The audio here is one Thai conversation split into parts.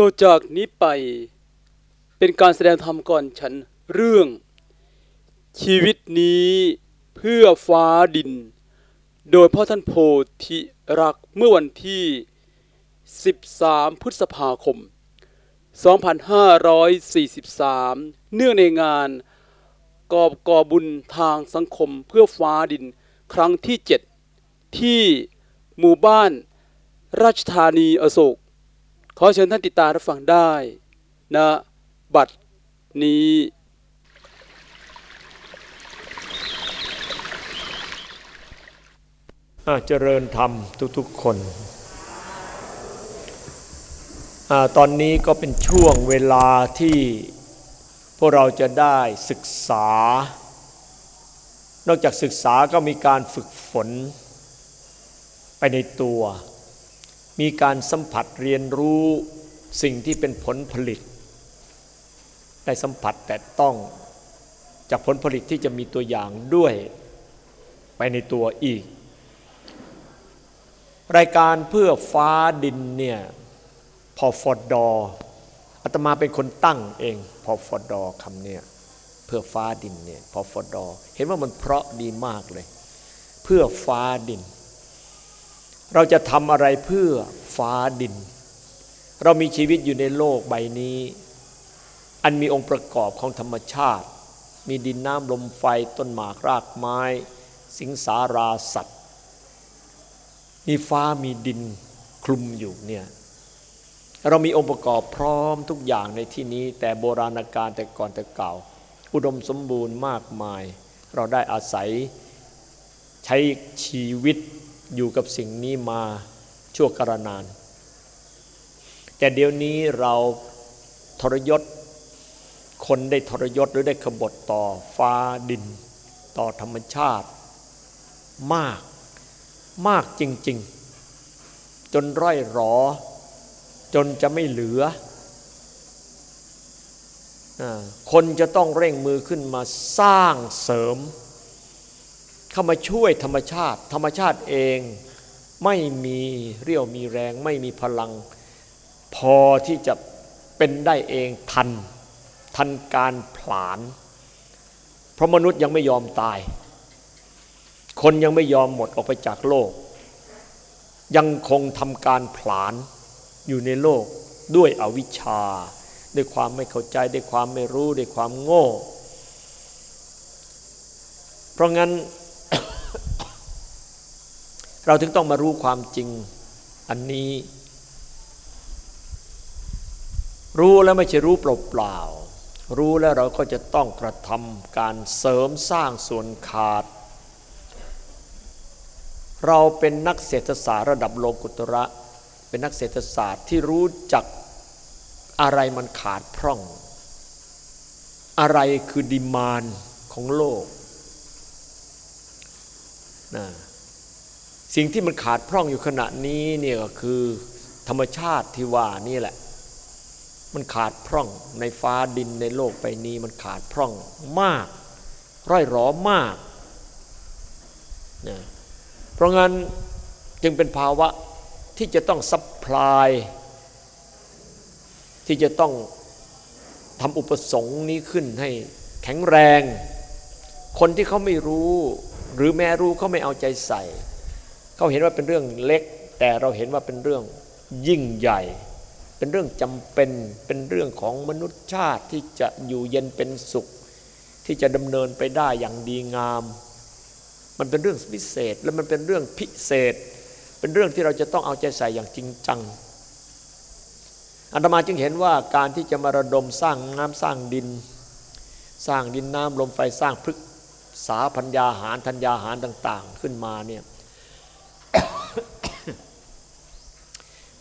ต่อจากนี้ไปเป็นการแสดงธรรมก่อนฉันเรื่อง ชีวิตนี้เพื่อฟ้าดิน โดยพ่อท่านโพธิรักเมื่อวันที่ 13 พฤษภาคม 2543 เนื่องในงานกอบกอบุญทางสังคมเพื่อฟ้าดินครั้งที่ 7 ที่หมู่บ้านราชธานีอโศก ขอเชิญท่านติดตามรับฟังได้นะบัดนี้อาเจริญธรรมทุกๆคนอตอนนี้ก็เป็นช่วงเวลาที่พวกเราจะได้ศึกษา นอกจากศึกษาก็มีการฝึกฝนไปในตัว มีการสัมผัสเรียนรู้สิ่งที่เป็นผลผลิต ได้สัมผัสแต่ต้องจากผลผลิตที่จะมีตัวอย่างด้วยไปในตัวอีก รายการเพื่อฟ้าดินเนี่ยพอฟอดดออาตมาเป็นคนตั้งเองพอฟอดดอคำเนี่ยเพื่อฟ้าดินเนี่ยพอฟอดดอเห็นว่ามันเพราะดีมากเลย เพื่อฟ้าดิน เราจะทำอะไรเพื่อฟ้าดิน เรามีชีวิตอยู่ในโลกใบนี้ อันมีองค์ประกอบของธรรมชาติ มีดินน้ำลมไฟต้นหมากรากไม้ สิงสาราสัตว์ มีฟ้ามีดินคลุมอยู่เนี่ยเรามีองค์ประกอบพร้อมทุกอย่างในที่นี้ แต่โบราณกาลแต่ก่อนแต่เก่า อุดมสมบูรณ์มากมาย เราได้อาศัยใช้ชีวิต อยู่กับสิ่งนี้มาชั่วกรนาน แต่เดี๋ยวนี้เราทรยศ คนได้ทรยศหรือได้ขบฏต่อฟ้าดิน ต่อธรรมชาติ มากมากจริง ๆ จนร่อยหรอ จนจะไม่เหลือ คนจะต้องเร่งมือขึ้นมาสร้างเสริม เข้ามาช่วยธรรมชาติ ธรรมชาติเองไม่มีเรี่ยวมีแรง ไม่มีพลัง พอที่จะเป็นได้เองทัน ทันการผลาญเพราะมนุษย์ยังไม่ยอมตาย คนยังไม่ยอมหมดออกไปจากโลก ยังคงทำการผลาญอยู่ในโลกด้วยอวิชชา ด้วยความไม่เข้าใจ ด้วยความไม่รู้ ด้วยความโง่ เพราะงั้น เราถึงต้องมารู้ความจริงอันนี้ รู้แล้วไม่ใช่รู้เปล่าๆรู้แล้วเราก็จะต้องกระทำการเสริมสร้างส่วนขาด เราเป็นนักเศรษฐศาสตร์ระดับโลกุตระ เป็นนักเศรษฐศาสตร์ที่รู้จักอะไรมันขาดพร่อง อะไรคือดิมานของโลก นะสิ่งที่มันขาดพร่องอยู่ขณะนี้เนี่ยก็คือธรรมชาติที่ว่านี่แหละ มันขาดพร่องในฟ้าดินในโลกใบนี้มันขาดพร่องมาก ร่อยหรอมากนะเพราะงั้นจึงเป็นภาวะที่จะต้อง supply ที่จะต้องทำอุปสงค์นี้ขึ้นให้แข็งแรง คนที่เขาไม่รู้ หรือแม้รู้เขาไม่เอาใจใส่ เขาเห็นว่าเป็นเรื่องเล็ก แต่เราเห็นว่าเป็นเรื่องยิ่งใหญ่ เป็นเรื่องจำเป็นเป็นเรื่องของมนุษยชาติที่จะอยู่เย็นเป็นสุข ที่จะดำเนินไปได้อย่างดีงาม มันเป็นเรื่องพิเศษและมันเป็นเรื่องพิเศษ เป็นเรื่องที่เราจะต้องเอาใจใส่อย่างจริงจังอันตมาจึงเห็นว่าการที่จะมาระดมสร้างน้ำสร้างดิน สร้างดินน้ำลมไฟสร้างพฤกษ สาพัญญาหารธัญญาหารต่าง ๆ ขึ้นมาเนี่ย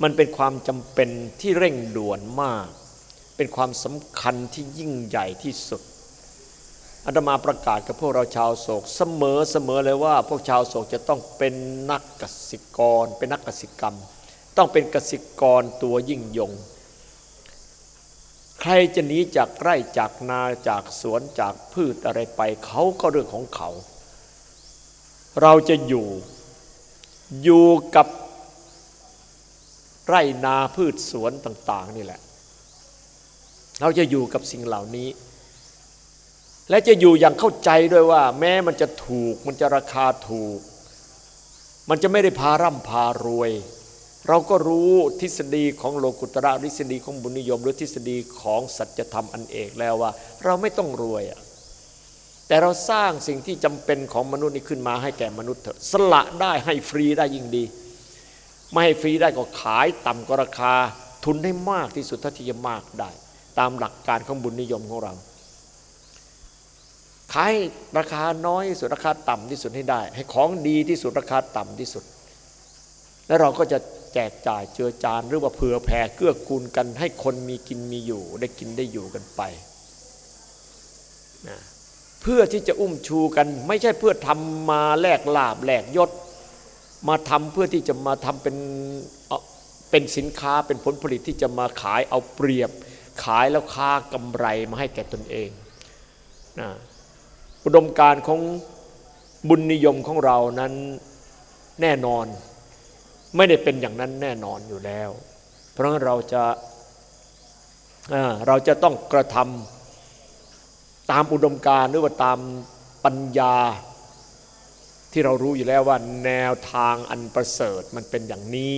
มันเป็นความจำเป็นที่เร่งด่วนมาก เป็นความสำคัญที่ยิ่งใหญ่ที่สุดอาตมาประกาศกับพวกเราชาวโศกเสมอเสมอเลยว่า พวกชาวโศกจะต้องเป็นนักกสิกร เป็นนักกสิกรรม ต้องเป็นกสิกรตัวยิ่งยง ใครจะหนีจากไร่จากนาจากสวนจากพืชอะไรไปเขาก็เรื่องของเขา เราจะอยู่อยู่กับไร่นาพืชสวนต่าง ๆ นี่แหละ เราจะอยู่กับสิ่งเหล่านี้ และจะอยู่อย่างเข้าใจด้วยว่า แม้มันจะถูกมันจะราคาถูก มันจะไม่ได้พาร่ำพารวย เราก็รู้ทฤษฎีของโลกุตระทฤษฎีของบุญนิยม หรือทฤษฎีของสัจธรรมอันเอกแล้วว่า เราไม่ต้องรวยอะแต่เราสร้างสิ่งที่จำเป็นของมนุษย์นี้ขึ้นมาให้แก่มนุษย์เถอะสละได้ให้ฟรีได้ยิ่งดี ไม่ให้ฟรีได้ก็ขายต่ำกว่าราคาทุนได้มากที่สุดเท่าที่จะมากได้ ตามหลักการของบุญนิยมของเราขายราคาน้อยสุดราคาต่ำที่สุดให้ได้ ให้ของดีที่สุดราคาต่ำที่สุด แล้วเราก็จะ แจกจ่ายเจือจานหรือว่าเผื่อแผ่เกื้อกูลกันให้คนมีกินมีอยู่ ได้กินได้อยู่กันไปนะเพื่อที่จะอุ้มชูกัน ไม่ใช่เพื่อทำมาแลกลาบแลกยศ มาทำเพื่อที่จะมาทำเป็นเป็นสินค้าเป็นผลผลิตที่จะมาขายเอาเปรียบ ขายแล้วค้ากำไรมาให้แก่ตนเองนะอุดมการของบุญนิยมของเรานั้นแน่นอน ไม่ได้เป็นอย่างนั้นแน่นอนอยู่แล้ว เพราะเราจะเราจะต้องกระทำตามอุดมการหรือว่าตามปัญญา ที่เรารู้อยู่แล้วว่าแนวทางอันประเสริฐมันเป็นอย่างนี้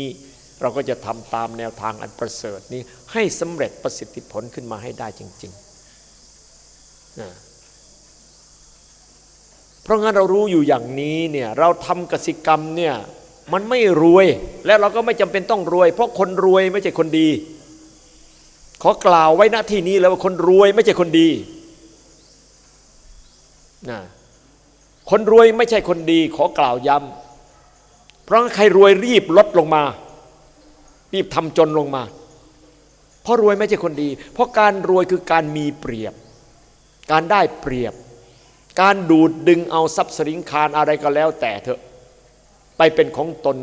เราก็จะทำตามแนวทางอันประเสริฐนี้ให้สำเร็จประสิทธิผลขึ้นมาให้ได้จริงๆนะเพราะงั้นเรารู้อยู่อย่างนี้เนี่ยเราทำกสิกรรมเนี่ย มันไม่รวยและเราก็ไม่จำเป็นต้องรวย เพราะคนรวยไม่ใช่คนดี ขอกล่าวไว้ณที่นี้แล้วว่าคนรวยไม่ใช่คนดีนะคนรวยไม่ใช่คนดี ขอกล่าวย้ำเพราะใครรวยรีบลดลงมา รีบทำจนลงมา เพราะรวยไม่ใช่คนดี เพราะการรวยคือการมีเปรียบ การได้เปรียบ การดูดดึงเอาทรัพย์สินคารอะไรก็แล้วแต่เถอะ ไปเป็นของตน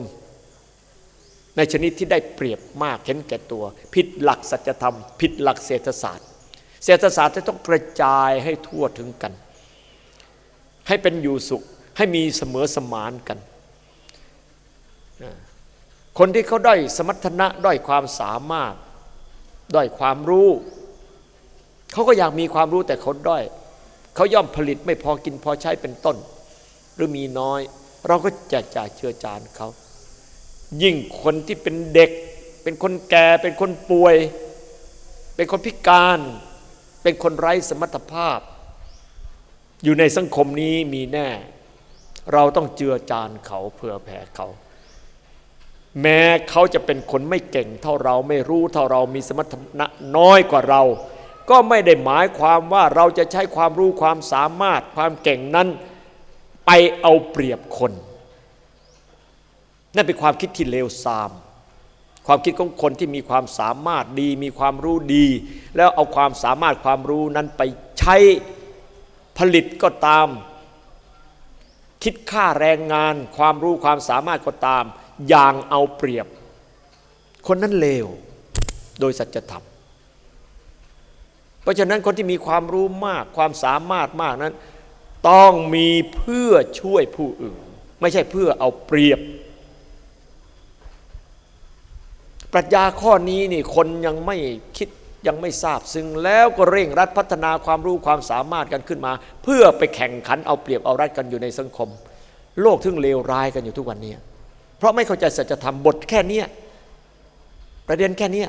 ในชนิดที่ได้เปรียบมากเห็นแก่ตัว ผิดหลักสัจธรรม ผิดหลักเศรษฐศาสตร์ เศรษฐศาสตร์จะต้องกระจายให้ทั่วถึงกัน ให้เป็นอยู่สุขให้มีเสมอสมานกัน คนที่เขาด้อยสมรรถนะด้อยความสามารถด้อยความรู้ เขาก็อยากมีความรู้แต่เขาด้อย เขาย่อมผลิตไม่พอกินพอใช้เป็นต้น หรือมีน้อย เราก็แจกจ่ายเชื้อจานเขายิ่งคนที่เป็นเด็ก เป็นคนแก่เป็นคนป่วย เป็นคนพิการ เป็นคนไร้สมรรถภาพ อยู่ในสังคมนี้มีแน่ เราต้องเจือจานเขาเพื่อแผ่เขาแม้เขาจะเป็นคนไม่เก่งเท่าเราไม่รู้เท่าเรามีสมรรถนะน้อยกว่าเรา ก็ไม่ได้หมายความว่าเราจะใช้ความรู้ความสามารถความเก่งนั้น ไปเอาเปรียบคน นั่นเป็นความคิดที่เลวทราม ความคิดของคนที่มีความสามารถดี มีความรู้ดี แล้วเอาความสามารถความรู้นั้นไปใช้ผลิตก็ตาม คิดค่าแรงงาน ความรู้ความสามารถก็ตาม อย่างเอาเปรียบ คนนั้นเลวโดยสัจธรรมเพราะฉะนั้นคนที่มีความรู้มากความสามารถมากนั้น ต้องมีเพื่อช่วยผู้อื่น ไม่ใช่เพื่อเอาเปรียบ ปรัชญาข้อนี้นี่คนยังไม่คิดยังไม่ทราบซึ่งแล้วก็เร่งรัดพัฒนาความรู้ความสามารถกันขึ้นมา เพื่อไปแข่งขันเอาเปรียบเอารัดกันอยู่ในสังคม โลกทึ่งเลวร้ายกันอยู่ทุกวันนี้เพราะไม่เข้าใจสัจธรรมบทแค่นี้ประเด็นแค่นี้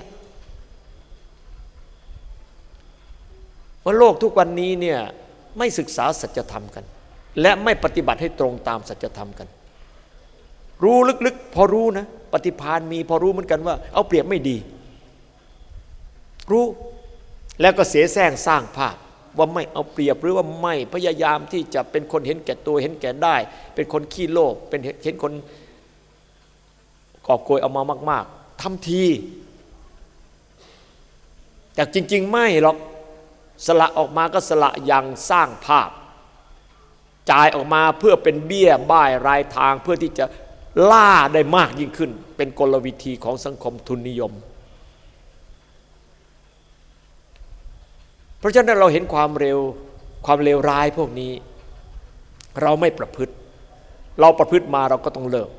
ว่าโลกทุกวันนี้เนี่ย ไม่ศึกษาสัจธรรมกัน และไม่ปฏิบัติให้ตรงตามสัจธรรมกัน รู้ลึกๆ พอรู้นะ ปฏิพานมีพอรู้เหมือนกันว่า เอาเปรียบไม่ดี รู้แล้วก็เสียแซงสร้างภาพว่าไม่เอาเปรียบหรือว่าไม่พยายามที่จะเป็นคนเห็นแก่ตัวเห็นแก่ได้ เป็นคนขี้โลภเป็นเห็นคนกอบโกยเอามามาก ๆทำที แต่จริง ๆ ไม่หรอก สละออกมาก็สละอย่างสร้างภาพ จ่ายออกมาเพื่อเป็นเบี้ยบ้ายรายทางเพื่อที่จะล่าได้มากยิ่งขึ้น เป็นกลวิธีของสังคมทุนนิยม เพราะฉะนั้นเราเห็นความเร็วความเลวร้ายพวกนี้ เราไม่ประพฤติ เราประพฤติมาเราก็ต้องเลิก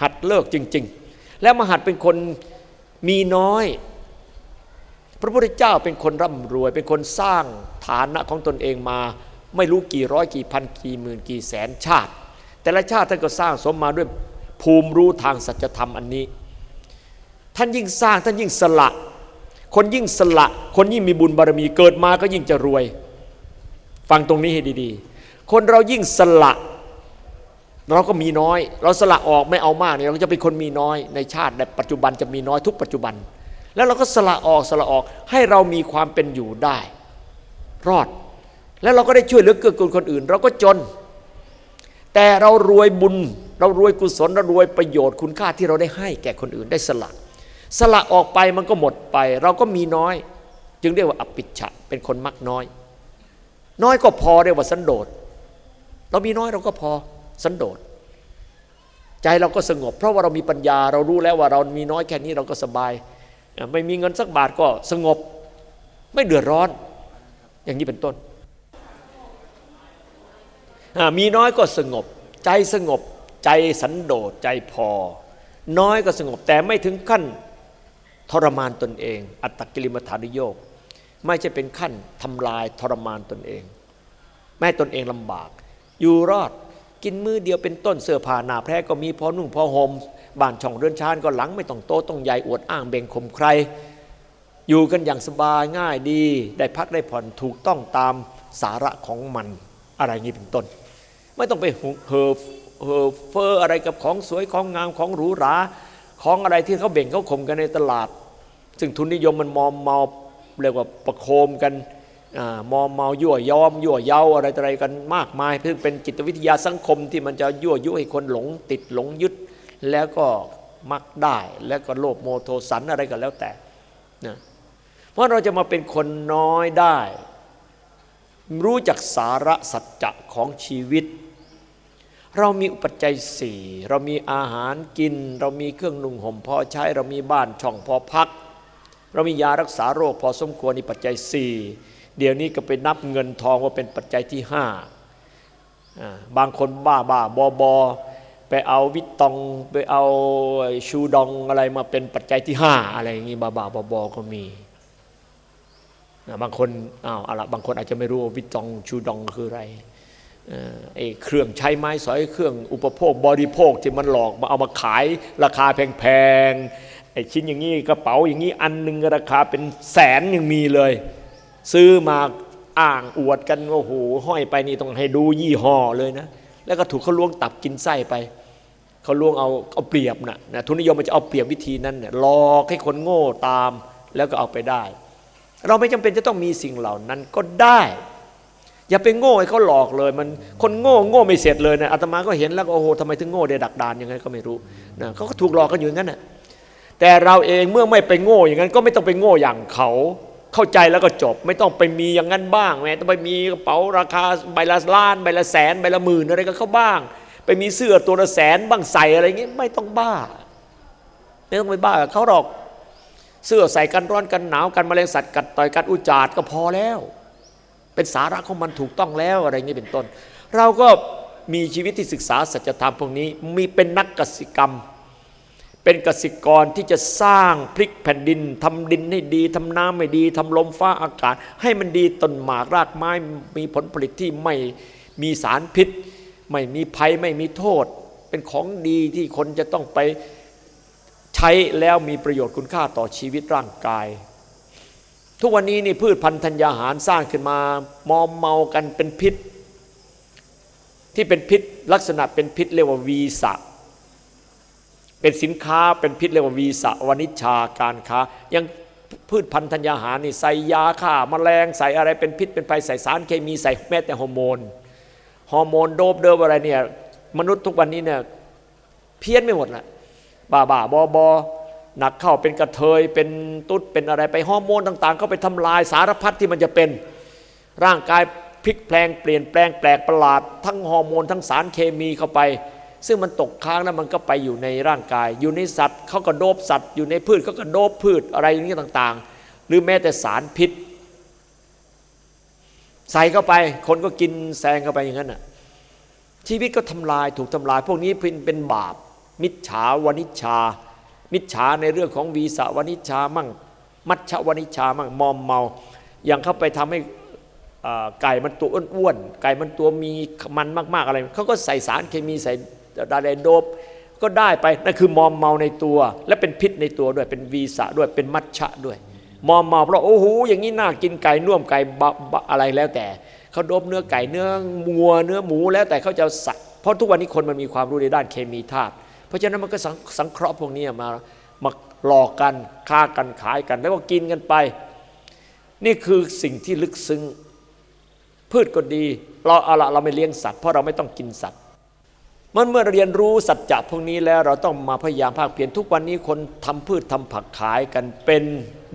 หัดเลิกจริง ๆ แล้วมาหัดเป็นคนมีน้อย พระพุทธเจ้าเป็นคนร่ำรวย เป็นคนสร้างฐานะของตนเองมา ไม่รู้กี่ร้อยกี่พันกี่หมื่นกี่แสนชาติ แต่ละชาติท่านก็สร้างสมมาด้วยภูมิรู้ทางสัจธรรมอันนี้ ท่านยิ่งสร้างท่านยิ่งสละ คนยิ่งสละ คนยิ่งมีบุญบารมีเกิดมาก็ยิ่งจะรวย ฟังตรงนี้ให้ดีๆ คนเรายิ่งสละ เราก็มีน้อย เราสละออกไม่เอามากเนี่ยเราจะเป็นคนมีน้อยในชาติในปัจจุบันจะมีน้อยทุกปัจจุบัน แล้วเราก็สละออกสละออกให้เรามีความเป็นอยู่ได้ รอด แล้วเราก็ได้ช่วยเหลือเกื้อกูลคนอื่น เราก็จน แต่เรารวยบุญ เรารวยกุศลเรารวยประโยชน์คุณค่าที่เราได้ให้แก่คนอื่นได้สละ สละออกไปมันก็หมดไป เราก็มีน้อย จึงเรียกว่าอปิชะเป็นคนมักน้อย น้อยก็พอเรียกว่าสันโดษเรามีน้อยเราก็พอสันโดษใจเราก็สงบ เพราะว่าเรามีปัญญาเรารู้แล้วว่าเรามีน้อยแค่นี้เราก็สบาย ไม่มีเงินสักบาทก็สงบ ไม่เดือดร้อน อย่างนี้เป็นต้น มีน้อยก็สงบ ใจสงบ ใจสันโดษใจพอ น้อยก็สงบแต่ไม่ถึงขั้นทรมานตนเอง อัตตกิลิมฐานโยก ไม่ใช่เป็นขั้นทำลายทรมานตนเอง แม่ตนเองลำบาก อยู่รอดกินมือเดียวเป็นต้นเสื้อผ้าหนาแพร่ก็มีพอนุ่งพอห่ม บ้านช่องเรือนชานก็หลังไม่ต้องโตต้องใหญ่อวดอ้างเบ่งข่มใคร อยู่กันอย่างสบายง่ายดี ได้พักได้ผ่อนถูกต้องตามสาระของมันอะไรงี้เป็นต้น ไม่ต้องไปเฮอเฮอเฟออะไรกับของสวยของงามของหรูหราของอะไรที่เขาเบ่งเขาข่มกันในตลาด ซึ่งทุนนิยมมันมอมเมาเรียกว่าประโคมกันมอมเมายั่วยอม ยั่วเย้าอะไรอะไรกันมากมายเพื่อเป็นจิตวิทยาสังคมที่มันจะยั่วยุให้คนหลงติดหลงยึด แล้วก็มักได้แล้วก็โลภโมโทสันอะไรก็แล้วแต่นะเพราะเราจะมาเป็นคนน้อยได้ รู้จักสาระสัจจะของชีวิต เรามีอุปจัยสี่เรามีอาหารกิน เรามีเครื่องนุ่งห่มพอใช้ เรามีบ้านช่องพอพัก เรามียารักษาโรคพอสมควรในปัจจัยสี่เดี๋ยวนี้ก็ไปนับเงินทองว่าเป็นปัจจัยที่ห้าบางคนบ้าบ้าบอบอ ไปเอาวิตตองไปเอาชูดองอะไรมาเป็นปัจจัยที่ห้าอะไรอย่างนี้บาบ้าบอบอก็มีนะบางคนอ้าวอะไรบางคนอาจจะไม่รู้วิตตองชูดองคืออะไรไอ้เครื่องใช้ไม้สอยเครื่องอุปโภคบริโภคที่มันหลอกมาเอามาขายราคาแพงๆไอ้ชิ้นอย่างนี้กระเป๋าอย่างนี้อันหนึ่งราคาเป็นแสนยังมีเลย ซื้อมาอ่างอวดกันโอ้โหห้อยไปนี่ต้องให้ดูยี่ห้อเลยนะ แล้วก็ถูกเขาล้วงตับกินไส้ไปเขาล้วงเอาเอาเปรียบนะนะทุนนิยมมันจะเอาเปรียบวิธีนั้นเนี่ยหลอกให้คนโง่ตามแล้วก็เอาไปได้ เราไม่จำเป็นจะต้องมีสิ่งเหล่านั้นก็ได้ อย่าไปโง่ให้เขาหลอกเลยมันคนโง่โง่ไม่เสร็จเลยนะอาตมาก็เห็นแล้วโอ้โหทำไมถึงโง่เดดักดานยังไงก็ไม่รู้นะเขาก็ถูกหลอกกันอยู่งั้นนะแต่เราเองเมื่อไม่ไปโง่อย่างนั้น ก็ไม่ต้องไปโง่อย่างเขา เข้าใจแล้วก็จบ ไม่ต้องไปมีอย่างนั้นบ้างแม้ต้องไปมีกระเป๋าราคาใบละล้านใบละแสนใบละหมื่นอะไรก็เขาบ้าง ไปมีเสื้อตัวละแสนบ้างใส่อะไรเงี้ยไม่ต้องบ้าไม่ต้องไปบ้าเขาหรอกเสื้อใส่กันร้อนกันหนาวกันแมลงสัตว์กัดต่อยกันอุจาดก็พอแล้ว เป็นสาระของมันถูกต้องแล้วอะไรเงี้เป็นต้น เราก็มีชีวิตที่ศึกษาสัจธรรมพวกนี้มีเป็นนักกสิกรรม เป็นกสิกรที่จะสร้างพลิกแผ่นดินทำดินให้ดีทำน้ำให้ดีทำลมฟ้าอากาศ ให้มันดีต้นหมากรากไม้มีผลผลิตที่ไม่มีสารพิษ ไม่มีภัยไม่มีโทษ เป็นของดีที่คนจะต้องไปใช้แล้วมีประโยชน์คุณค่าต่อชีวิตร่างกาย ทุกวันนี้นี่พืชพันธุ์ธัญญาหารสร้างขึ้นมามอมเมากันเป็นพิษ ที่เป็นพิษลักษณะเป็นพิษเรียกว่าวีสะ เป็นสินค้าเป็นพิษเรียกว่าวีสวณิชาการค้า ยังพืชพันธุ์ธัญญาหารนี่ใส่ยาฆ่ามาแมลงใส่อะไรเป็นพิษเป็นภัยใส่สารเคมีใส่แม้แต่ฮอร์โมนฮอร์โมนโดบเดิมอะไรเนี่ยมนุษย์ทุกวันนี้เนี่ยเพี้ยนไม่หมดละบ้าบ้าบอบอหนักเข้าเป็นกระเทยเป็นตุ๊ดเป็นอะไรไปฮอร์โมนต่างๆ ก็ไปทำลายสารพัดที่มันจะเป็นร่างกายพลิกแปลงเปลี่ยนแปลงแปลกประหลาด ทั้งฮอร์โมนทั้งสารเคมีเข้าไป ซึ่งมันตกค้างแล้วมันก็ไปอยู่ในร่างกาย อยู่ในสัตว์เขาก็โดบสัตว์ อยู่ในพืชเขาก็โดบพืชอะไรอย่างนี้ต่างๆ หรือแม้แต่สารพิษ ใส่เข้าไปคนก็กินแซงเข้าไปอย่างนั้นน่ะชีวิตก็ทำลายถูกทำลาย พวกนี้เป็นเป็นบาป มิจฉาวณิชา มิจฉาในเรื่องของวีสาวนิชามั่ง มัชชวนิชชามั่งมอมเมา อย่างเข้าไปทำให้ไก่มันตัวอ้วนๆไก่มันตัวมีมันมาก ๆอะไรเขาก็ใส่สารเคมีใส่ ดาไดโดบก็ได้ไปนั่นคือมอมเมาในตัว และเป็นพิษในตัวด้วยเป็นวีสะด้วยเป็นมัชชะด้วย มอมเมาเพราะโอ้โหอย่างนี้น่ากินไก่น่วมไก่อะไรแล้วแต่เขาโดบเนื้อไก่เนื้อมัวเนื้อหมูแล้วแต่เขาจะสักเพราะทุกวันนี้คนมันมีความรู้ในด้านเคมีธาตุเพราะฉะนั้นมันก็สังเคราะห์พวกนี้มามาหลอกกันฆ่ากันขายกัน แล้วก็กินกันไป นี่คือสิ่งที่ลึกซึ้งพืชก็ดี เราเอาละเราไม่เลี้ยงสัตว์เพราะเราไม่ต้องกินสัตว์ มันเมื่อเรียนรู้สัจจะพวกนี้แล้วเราต้องมาพยายามภาคเพียรทุกวันนี้คนทำพืชทำผักขายกันเป็น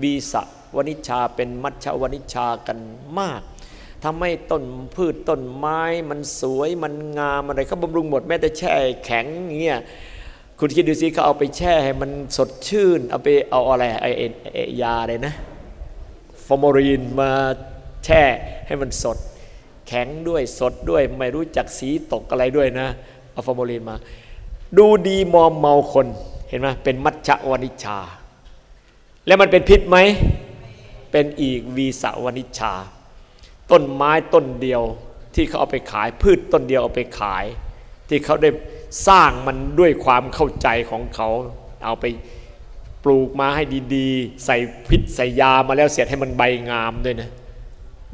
บีสะวนิชาเป็นมัชวนิชากันมากทำให้ต้นพืชต้นไม้มันสวยมันงามอะไรเขาบำรุงหมดแม้แต่แช่แข็งเงี้ยคุณคิดดูสิเขาเอาไปแช่ให้มันสดชื่น เอาไปเอาอะไรไอ้เอยาอะไรนะฟอร์มาลีนมาแช่ให้มันสด แข็งด้วยสดด้วยไม่รู้จักสีตกอะไรด้วยนะ เอาฟอร์มาลีนมา ดูดีมอมเมาคนเห็นไหมเป็นมัชชวณิชชา แล้วมันเป็นพิษไหมเป็นอีกวีสาวนิชา ต้นไม้ต้นเดียวที่เขาเอาไปขาย พืชต้นเดียวเอาไปขาย ที่เขาได้สร้างมันด้วยความเข้าใจของเขา เอาไปปลูกมาให้ดีๆ ใส่พิษใส่ยามาแล้วเสร็จให้มันใบงามด้วยนะ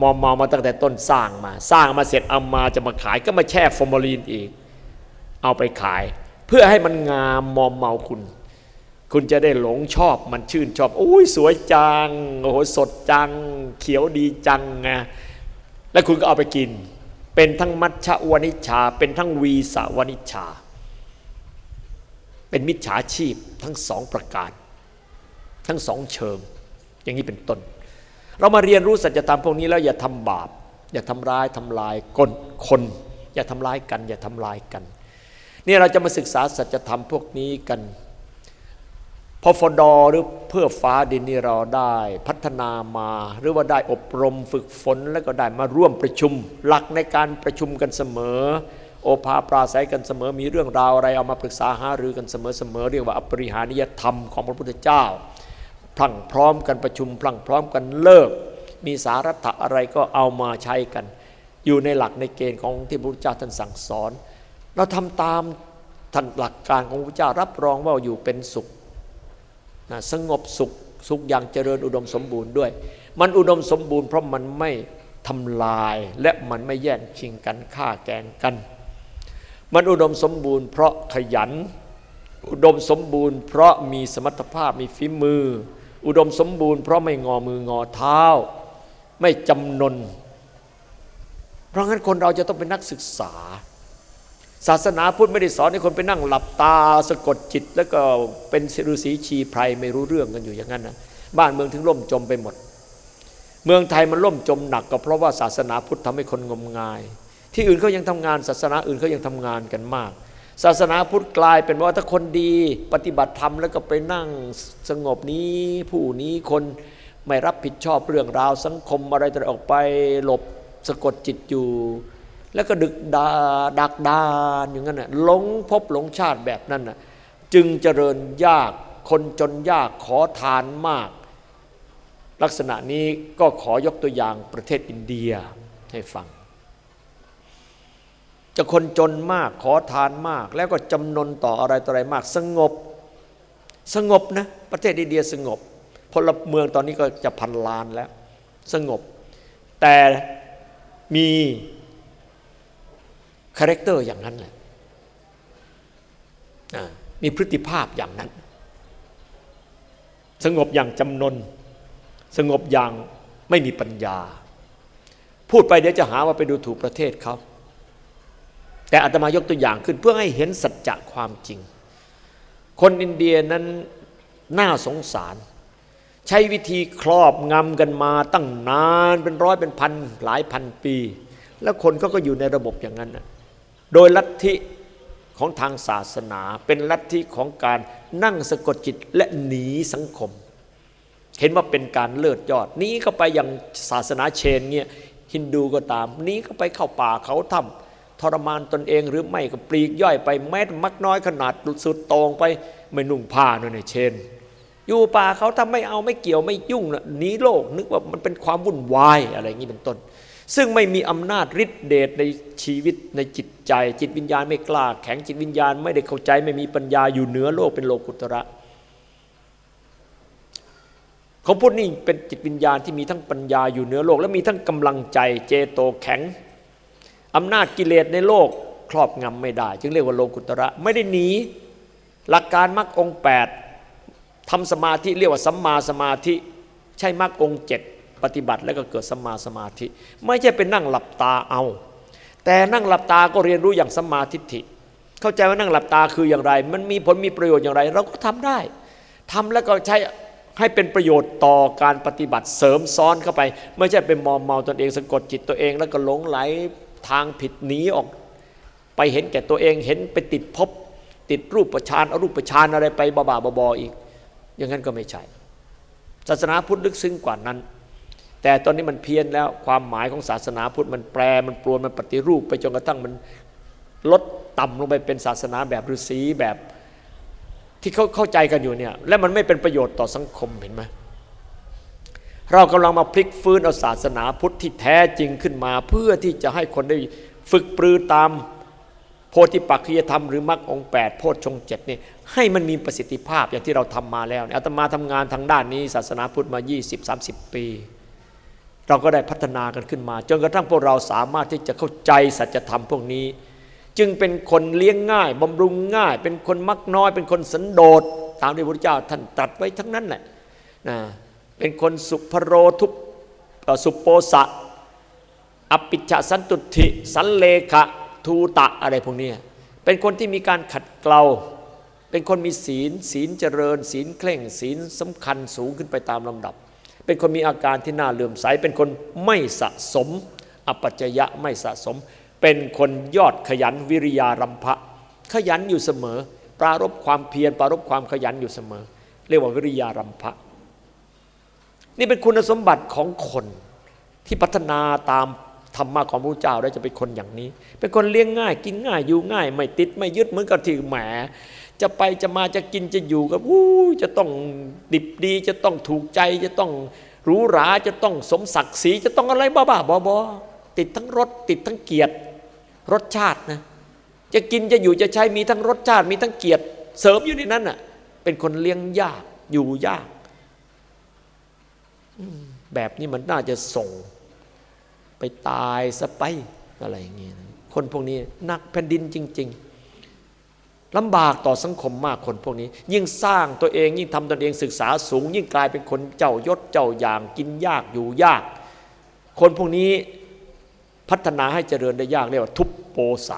มอมมามาตั้งแต่ต้นสร้างมา สร้างมาเสร็จเอามาจะมาขายก็มาแช่ฟอร์มาลีนอีก เอาไปขาย เพื่อให้มันงามมอมเมาคุณ คุณจะได้หลงชอบมันชื่นชอบโอ้ยสวยจังโอ้โหสดจัง เขียวดีจังไงแล้วคุณก็เอาไปกิน เป็นทั้งมัชฌวนิชา เป็นทั้งวีสาวนิชา เป็นมิจฉาชีพทั้งสองประการ ทั้งสองเชิง อย่างนี้เป็นต้น เรามาเรียนรู้สัจธรรมพวกนี้แล้วอย่าทำบาปอย่าทำร้ายทำลายคนคน อย่าทำร้ายกัน อย่าทำลายกัน นี่เราจะมาศึกษาสัจธรรมพวกนี้กันพอฟดอหรือเพื่อฟ้าดินนี่เราได้พัฒนามา หรือว่าได้อบรมฝึกฝนแล้วก็ได้มาร่วมประชุม หลักในการประชุมกันเสมอ โอภาปราศัยกันเสมอมีเรื่องราวอะไรเอามาปรึกษาหารือกันเสมอเสมอเรียกว่าอปริหานิยธรรมของพระพุทธเจ้าพลังพร้อมกันประชุมพลังพร้อมกันเลิก มีสาระอะไรก็เอามาใช้กัน อยู่ในหลักในเกณฑ์ของที่พระพุทธเจ้าท่านสั่งสอน เราทำตามท่านหลักการของพระเจ้ารับรองว่าอยู่เป็นสุขนะสงบสุขสุขอย่างเจริญอุดมสมบูรณ์ด้วย มันอุดมสมบูรณ์เพราะมันไม่ทำลายและมันไม่แย่งชิงกันฆ่าแกงกัน มันอุดมสมบูรณ์เพราะขยัน อุดมสมบูรณ์เพราะมีสมรรถภาพมีฝีมือ อุดมสมบูรณ์เพราะไม่งอมืองอเท้า ไม่จำนน เพราะงั้นคนเราจะต้องเป็นนักศึกษา ศาสนาพุทธไม่ได้สอนให้คนไปนั่งหลับตาสะกดจิต แล้วก็เป็นฤาษีชีไพรไม่รู้เรื่องกันอยู่อย่างนั้นนะบ้านเมืองถึงล่มจมไปหมด เมืองไทยมันล่มจมหนักก็เพราะว่าศาสนาพุทธทำให้คนงมงาย ที่อื่นเขายังทำงาน ศาสนาอื่นเขายังทำงานกันมาก ศาสนาพุทธกลายเป็นว่าถ้าคนดีปฏิบัติธรรมแล้วก็ไปนั่งสงบนี้ผู้นี้คนไม่รับผิดชอบเรื่องราวสังคมอะไรต่างออกไปหลบสะกดจิตอยู่ แล้วก็ดึกดาดักดานอย่างนั้นน่ะหลงพบหลงชาติแบบนั้นน่ะจึงเจริญยากคนจนยากขอทานมาก ลักษณะนี้ก็ขอยกตัวอย่างประเทศอินเดียให้ฟัง จะคนจนมากขอทานมาก แล้วก็จำนนต่ออะไรต่ออะไรมาก สงบ สงบนะประเทศอินเดียสงบพลเมืองตอนนี้ก็จะพันล้านแล้ว สงบ แต่มี character อย่างนั้นแหละมีพฤติภาพอย่างนั้น สงบอย่างจำนน สงบอย่างไม่มีปัญญา พูดไปเดี๋ยวจะหาว่าไปดูถูกประเทศเขา แต่อาตมายกตัวอย่างขึ้นเพื่อให้เห็นสัจจะความจริง คนอินเดียนั้นน่าสงสาร ใช้วิธีครอบงำกันมาตั้งนานเป็นร้อยเป็นพันหลายพันปี แล้วคนเขาก็อยู่ในระบบอย่างนั้นนะ โดยลัทธิของทางศาสนาเป็นลัทธิของการนั่งสะกดจิตและหนีสังคม เห็นว่าเป็นการเลิศยอดนี้ก็ไปอย่างศาสนาเชนเงี้ยฮินดูก็ตาม นี้ก็ไปเข้าป่าเขาทำทรมานตนเองหรือไม่ก็ปลีกย่อยไปแม้มักน้อยขนาดสุดโตงไปไม่นุ่งผ้านั่นเชน อยู่ป่าเขาทำไม่เอาไม่เกี่ยวไม่ยุ่งหนีโลกนึกว่ามันเป็นความวุ่นวายอะไรอย่างนี้เป็นต้น ซึ่งไม่มีอำนาจฤทธิเดชในชีวิตในจิตใจ จิตวิญญาณไม่กล้า แข็งจิตวิญญาณไม่ได้เข้าใจไม่มีปัญญาอยู่เหนือโลกเป็นโลกุตระของพุทธนี่เป็นจิตวิญญาณที่มีทั้งปัญญาอยู่เหนือโลก และมีทั้งกำลังใจเจโตแข็งอำนาจกิเลสในโลกครอบงำไม่ได้ จึงเรียกว่าโลกุตระไม่ได้หนีหลักการมรรคองแปดทำสมาธิเรียกว่าสัมมาสมาธิ ใช่มรรคองเจ็ด ปฏิบัติแล้วก็เกิดสัมมาสมาธิ ไม่ใช่เป็นนั่งหลับตาเอา แต่นั่งหลับตาก็เรียนรู้อย่างสัมมาทิฏฐิ เข้าใจว่านั่งหลับตาคืออย่างไร มันมีผลมีประโยชน์อย่างไร เราก็ทำได้ทำแล้วก็ใช้ให้เป็นประโยชน์ต่อการปฏิบัติเสริมซ้อนเข้าไป ไม่ใช่เป็นมอมเมาตนเองสะกดจิตตัวเอง แล้วก็หลงไหลทางผิดหนีออก ไปเห็นแก่ตัวเองเห็นไปติดพบ ติดรูปประชานอรูปประชานอะไรไปบ้าๆบอๆอีก อย่างนั้นก็ไม่ใช่ศาสนาพุทธลึกซึ้งกว่านั้น แต่ตอนนี้มันเพี้ยนแล้วความหมายของศาสนาพุทธมันแปลมันปรวนมันปฏิรูป ไปจนกระทั่งมันลดต่ำลงไปเป็นศาสนาแบบฤาษีแบบที่เขาเข้าใจกันอยู่เนี่ยและมันไม่เป็นประโยชน์ต่อสังคมเห็นไหมเรากำลังมาพลิกฟื้นเอาศาสนาพุทธที่แท้จริงขึ้นมา เพื่อที่จะให้คนได้ฝึกปรือตามโพธิปักขียธรรมหรือมรรคองแปดโพชฌงเจ็ดนี่ให้มันมีประสิทธิภาพอย่างที่เราทำมาแล้วอาตมาทำงานทางด้านนี้ ศาสนาพุทธมา 20-30 ปี เราก็ได้พัฒนากันขึ้นมา จนกระทั่งพวกเราสามารถที่จะเข้าใจสัจธรรมพวกนี้ จึงเป็นคนเลี้ยงง่ายบำรุงง่าย เป็นคนมักน้อย เป็นคนสันโดษตามที่พระพุทธเจ้าท่านตรัสไว้ทั้งนั้นแหละนะเป็นคนสุภโรทุปสุโปสะอปิชสันตุถิสันเลขะทูตะอะไรพวกนี้เป็นคนที่มีการขัดเกลาเป็นคนมีศีล ศีลเจริญ ศีลเคร่ง ศีลสำคัญสูงขึ้นไปตามลำดับ เป็นคนมีอาการที่น่าเลื่อมใส เป็นคนไม่สะสม อปัจจยะไม่สะสม เป็นคนยอดขยันวิริยารัมภะขยันอยู่เสมอ ปรารบความเพียรปรารบความขยันอยู่เสมอ เรียกว่าวิริยารัมภะนี่เป็นคุณสมบัติของคนที่พัฒนาตามธรรมะของพระเจ้าได้จะเป็นคนอย่างนี้ เป็นคนเลี้ยงง่าย กินง่ายอยู่ง่าย ไม่ติดไม่ยึดเหมือนกับที่แหม จะไปจะมาจะกินจะอยู่กับอู้จะต้องดิบดี จะต้องถูกใจ จะต้องหรูหราจะต้องสมศักดิ์ศรีจะต้องอะไรบ้าๆบอๆติดทั้งรสติดทั้งเกียรติรสชาตินะจะกินจะอยู่จะใช้มีทั้งรสชาติมีทั้งเกียรติเสริมอยู่ในนั้นน่ะเป็นคนเลี้ยงยากอยู่ยากแบบนี้มันน่าจะส่งไปตายสไปอะไรอย่างเงี้ยคนพวกนี้นักแผ่นดินจริง ๆ ลำบากต่อสังคมมากคนพวกนี้ ยิ่งสร้างตัวเองยิ่งทำตนเองศึกษาสูง ยิ่งกลายเป็นคนเจ้ายศเจ้าอย่างกินยากอยู่ยาก คนพวกนี้พัฒนาให้เจริญได้ยากเรียกว่าทุปโปสะ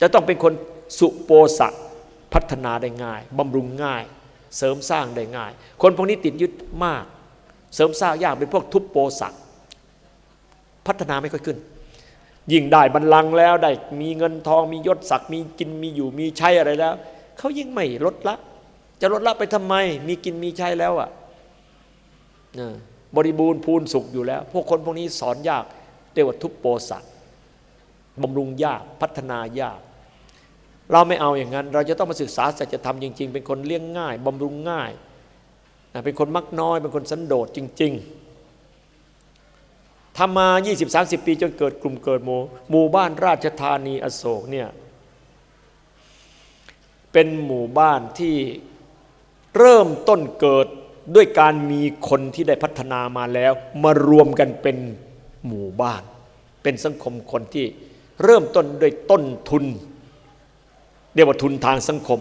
จะต้องเป็นคนสุโปสะพัฒนาได้ง่ายบำรุงง่าย เสริมสร้างได้ง่าย คนพวกนี้ติดยึดมาก เสริมสร้างยากเป็นพวกทุปโปสะพัฒนาไม่ค่อยขึ้น ยิ่งได้บรรลังแล้วได้มีเงินทองมียศศักดิ์มีกินมีอยู่มีใช้อะไรแล้วเขายิ่งไม่ลดละ จะลดละไปทำไม มีกินมีใช้แล้วอะบริบูรณ์พูนสุขอยู่แล้ว พวกคนพวกนี้สอนยากเรียกว่าทุปโปสัตบำรุงยากพัฒนายาก เราไม่เอาอย่างนั้น เราจะต้องมาศึกษาสัจธรรมจริง ๆ เป็นคนเลี้ยงง่ายบำรุงง่ายเป็นคนมักน้อย เป็นคนสันโดษจริง ๆ ทำมา 20-30 ปีจนเกิดกลุ่มเกิดหมู่หมู่บ้านราชธานีอโศกเนี่ยเป็นหมู่บ้านที่เริ่มต้นเกิดด้วยการมีคนที่ได้พัฒนามาแล้ว มารวมกันเป็นหมู่บ้าน เป็นสังคมคนที่เริ่มต้นด้วยต้นทุน เรียกว่าทุนทางสังคม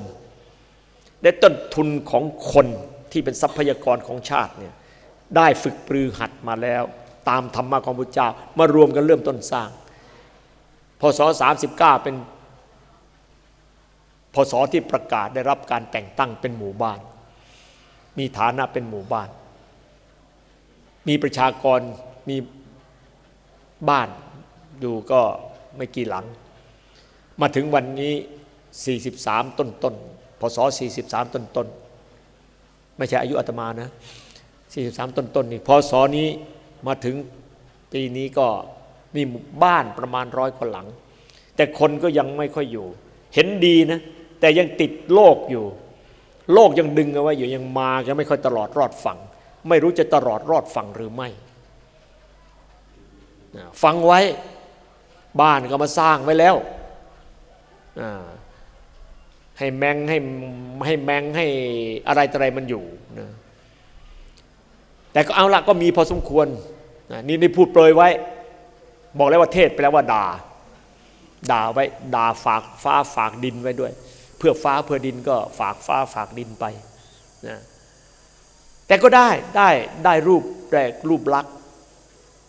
ได้ต้นทุนของคนที่เป็นทรัพยากรของชาติเนี่ยได้ฝึกปรือหัดมาแล้ว ตามธรรมะของพระเจ้ามารวมกันเริ่มต้นสร้างพศ39 เป็นพศที่ประกาศได้รับการแต่งตั้งเป็นหมู่บ้าน มีฐานะเป็นหมู่บ้าน มีประชากรมีบ้านอยู่ก็ไม่กี่หลัง มาถึงวันนี้ 43 ต้นต้นพศ 43 ต้นต้นไม่ใช่อายุอาตมานะ 43 ต้นต้นนี่พศนี้ มาถึงปีนี้ก็มีบ้านประมาณร้อยกว่าหลัง แต่คนก็ยังไม่ค่อยอยู่ เห็นดีนะ แต่ยังติดโลกอยู่ โลกยังดึงเอาไว้อยู่ยังมายังไม่ค่อยตลอดรอดฝั่งไม่รู้จะตลอดรอดฝั่งหรือไม่ฟังไว้บ้านก็มาสร้างไว้แล้วให้แมงให้ให้แมงให้อะไรอะไรมันอยู่นะแต่ก็เอาละก็มีพอสมควร นี่นี่พูดเปรยไว้ บอกแล้วว่าเทศไปแล้วว่าด่า ด่าไว้ด่าฝากฟ้าฝากดินไว้ด้วย เพื่อฟ้าเพื่อดินก็ฝากฟ้าฝากดินไปนะแต่ก็ได้ได้ได้รูปแรกรูปลักษณ์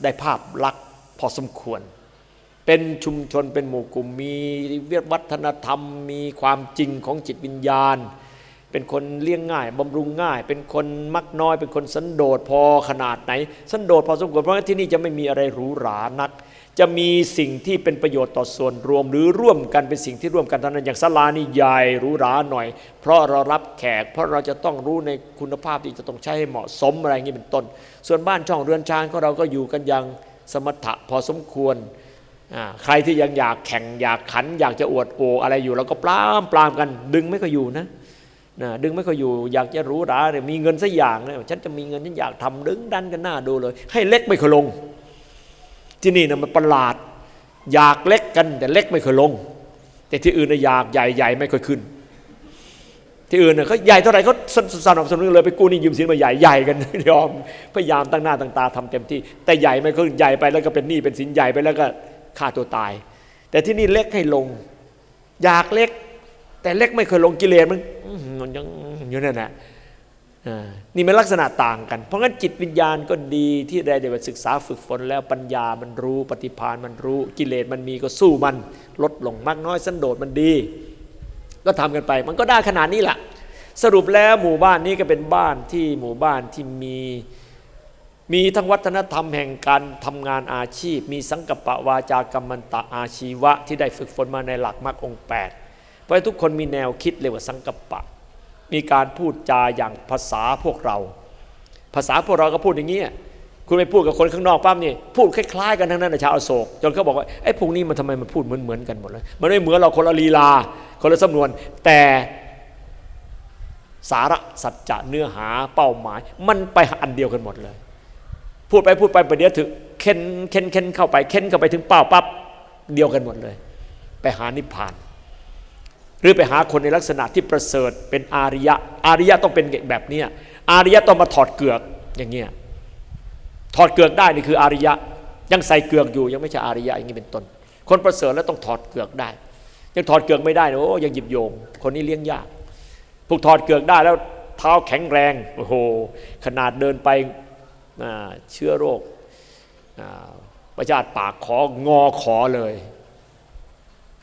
ได้ภาพลักษณ์พอสมควร เป็นชุมชนเป็นหมู่กลุ่มมีเวียวัฒนธรรม มีความจริงของจิตวิญญาณ เป็นคนเลี้ยงง่ายบำรุงง่าย เป็นคนมักน้อย เป็นคนสันโดษพอขนาดไหน สันโดษพอสมควรเพราะที่นี่จะไม่มีอะไรหรูหรานัก จะมีสิ่งที่เป็นประโยชน์ต่อส่วนรวม หรือร่วมกันเป็นสิ่งที่ร่วมกันเท่านั้นอย่างศาลานี่ใหญ่หรูหราหน่อย เพราะเรารับแขก เพราะเราจะต้องรู้ในคุณภาพที่จะต้องใช้ให้เหมาะสมอะไรอย่างนี้เป็นต้น ส่วนบ้านช่องเรือนชานของเราก็อยู่กันอย่างสมถะพอสมควรใครที่ยังอยากแข่งอยากขัน อยากจะอวดโออะไรอยู่เราก็ปลามปลามกันดึงไม่ก็อยู่นะ นะดึงไม่ก็อยอยู่อยากจะรู้ราเนี่ยมีเงินสักอย่างนะฉันจะมีเงินฉันอยากทำดึงดันกันหน้าดูเลย ให้เล็กไม่เคยลง ที่นี่นะมันประหลาด อยากเล็กกันแต่เล็กไม่เคยลง แต่ที่อื่นนะอยากใหญ่ใหญ่ไม่เคยขึ้น ที่อื่นเนี่ยเขาใหญ่เท่าไหร่เขาสนับสนุนเลยไปกู้นี่ยืมสินมาใหญ่ใหญ่กันยอมพยายามตั้งหน้าตั้งตาทำเต็มที่ แต่ใหญ่ไม่ขึ้นใหญ่ไปแล้วก็เป็นหนี้เป็นสินใหญ่ไปแล้วก็ฆ่าตัวตาย แต่ที่นี่เล็กให้ลง อยากเล็ก แต่เล็กไม่เคยลงกิเลสมันยังอยู่นั่นแหละนี่เป็นลักษณะต่างกัน เพราะงั้นจิตวิญญาณก็ดีที่ได้ได้ศึกษาฝึกฝนแล้วปัญญามันรู้ปฏิภาณมันรู้กิเลสมันมีก็สู้มันลดลงมากน้อยสันโดษมันดี ก็ทำกันไป มันก็ได้ขนาดนี้แหละสรุปแล้วหมู่บ้านนี้ก็เป็นบ้านที่หมู่บ้านที่มีมีทั้งวัฒนธรรมแห่งการทำงานอาชีพ มีสังกปะวาจากรรมันตะอาชีวะที่ได้ฝึกฝนมาในหลักมรรคองแปด เพราะทุกคนมีแนวคิดเรียกว่าสังกปะ มีการพูดจาอย่างภาษาพวกเรา ภาษาพวกเราก็พูดอย่างนี้คุณไปพูดกับคนข้างนอกปั๊บนี่พูดคล้ายๆกันทั้งนั้นนะชาวอโศกจนเขาบอกว่าไอ้พวกนี้มันทำไมมันพูดเหมือนๆกันหมดเลยมันไม่เหมือนเราคนละลีลา คนละสำนวน แต่สาระสัจจะเนื้อหาเป้าหมาย มันไปอันเดียวกันหมดเลย พูดไปพูดไปประเดี๋ยวถึงเค้นเค้นเค้นเข้าไปเค้นเข้าไปถึงเป้าปั๊บเดียวกันหมดเลย ไปหานิพพาน หรือไปหาคนในลักษณะที่ประเสริฐเป็นอาริยะ อาริยะต้องเป็นแบบนี้อาริยะต้องมาถอดเกือกอย่างเงี้ยถอดเกือกได้นี่คืออาริยะ ยังใส่เกือกอยู่ยังไม่ใช่อาริยะอย่างนี้เป็นต้น คนประเสริฐแล้วต้องถอดเกือกได้ ยังถอดเกือกไม่ได้โอ้ยังหยิบโยงคนนี้เลี้ยงยากพวกถอดเกือกได้แล้วเท้าแข็งแรงโอ้โหขนาดเดินไปเชื้อโรคประจาตปากของอขอเลย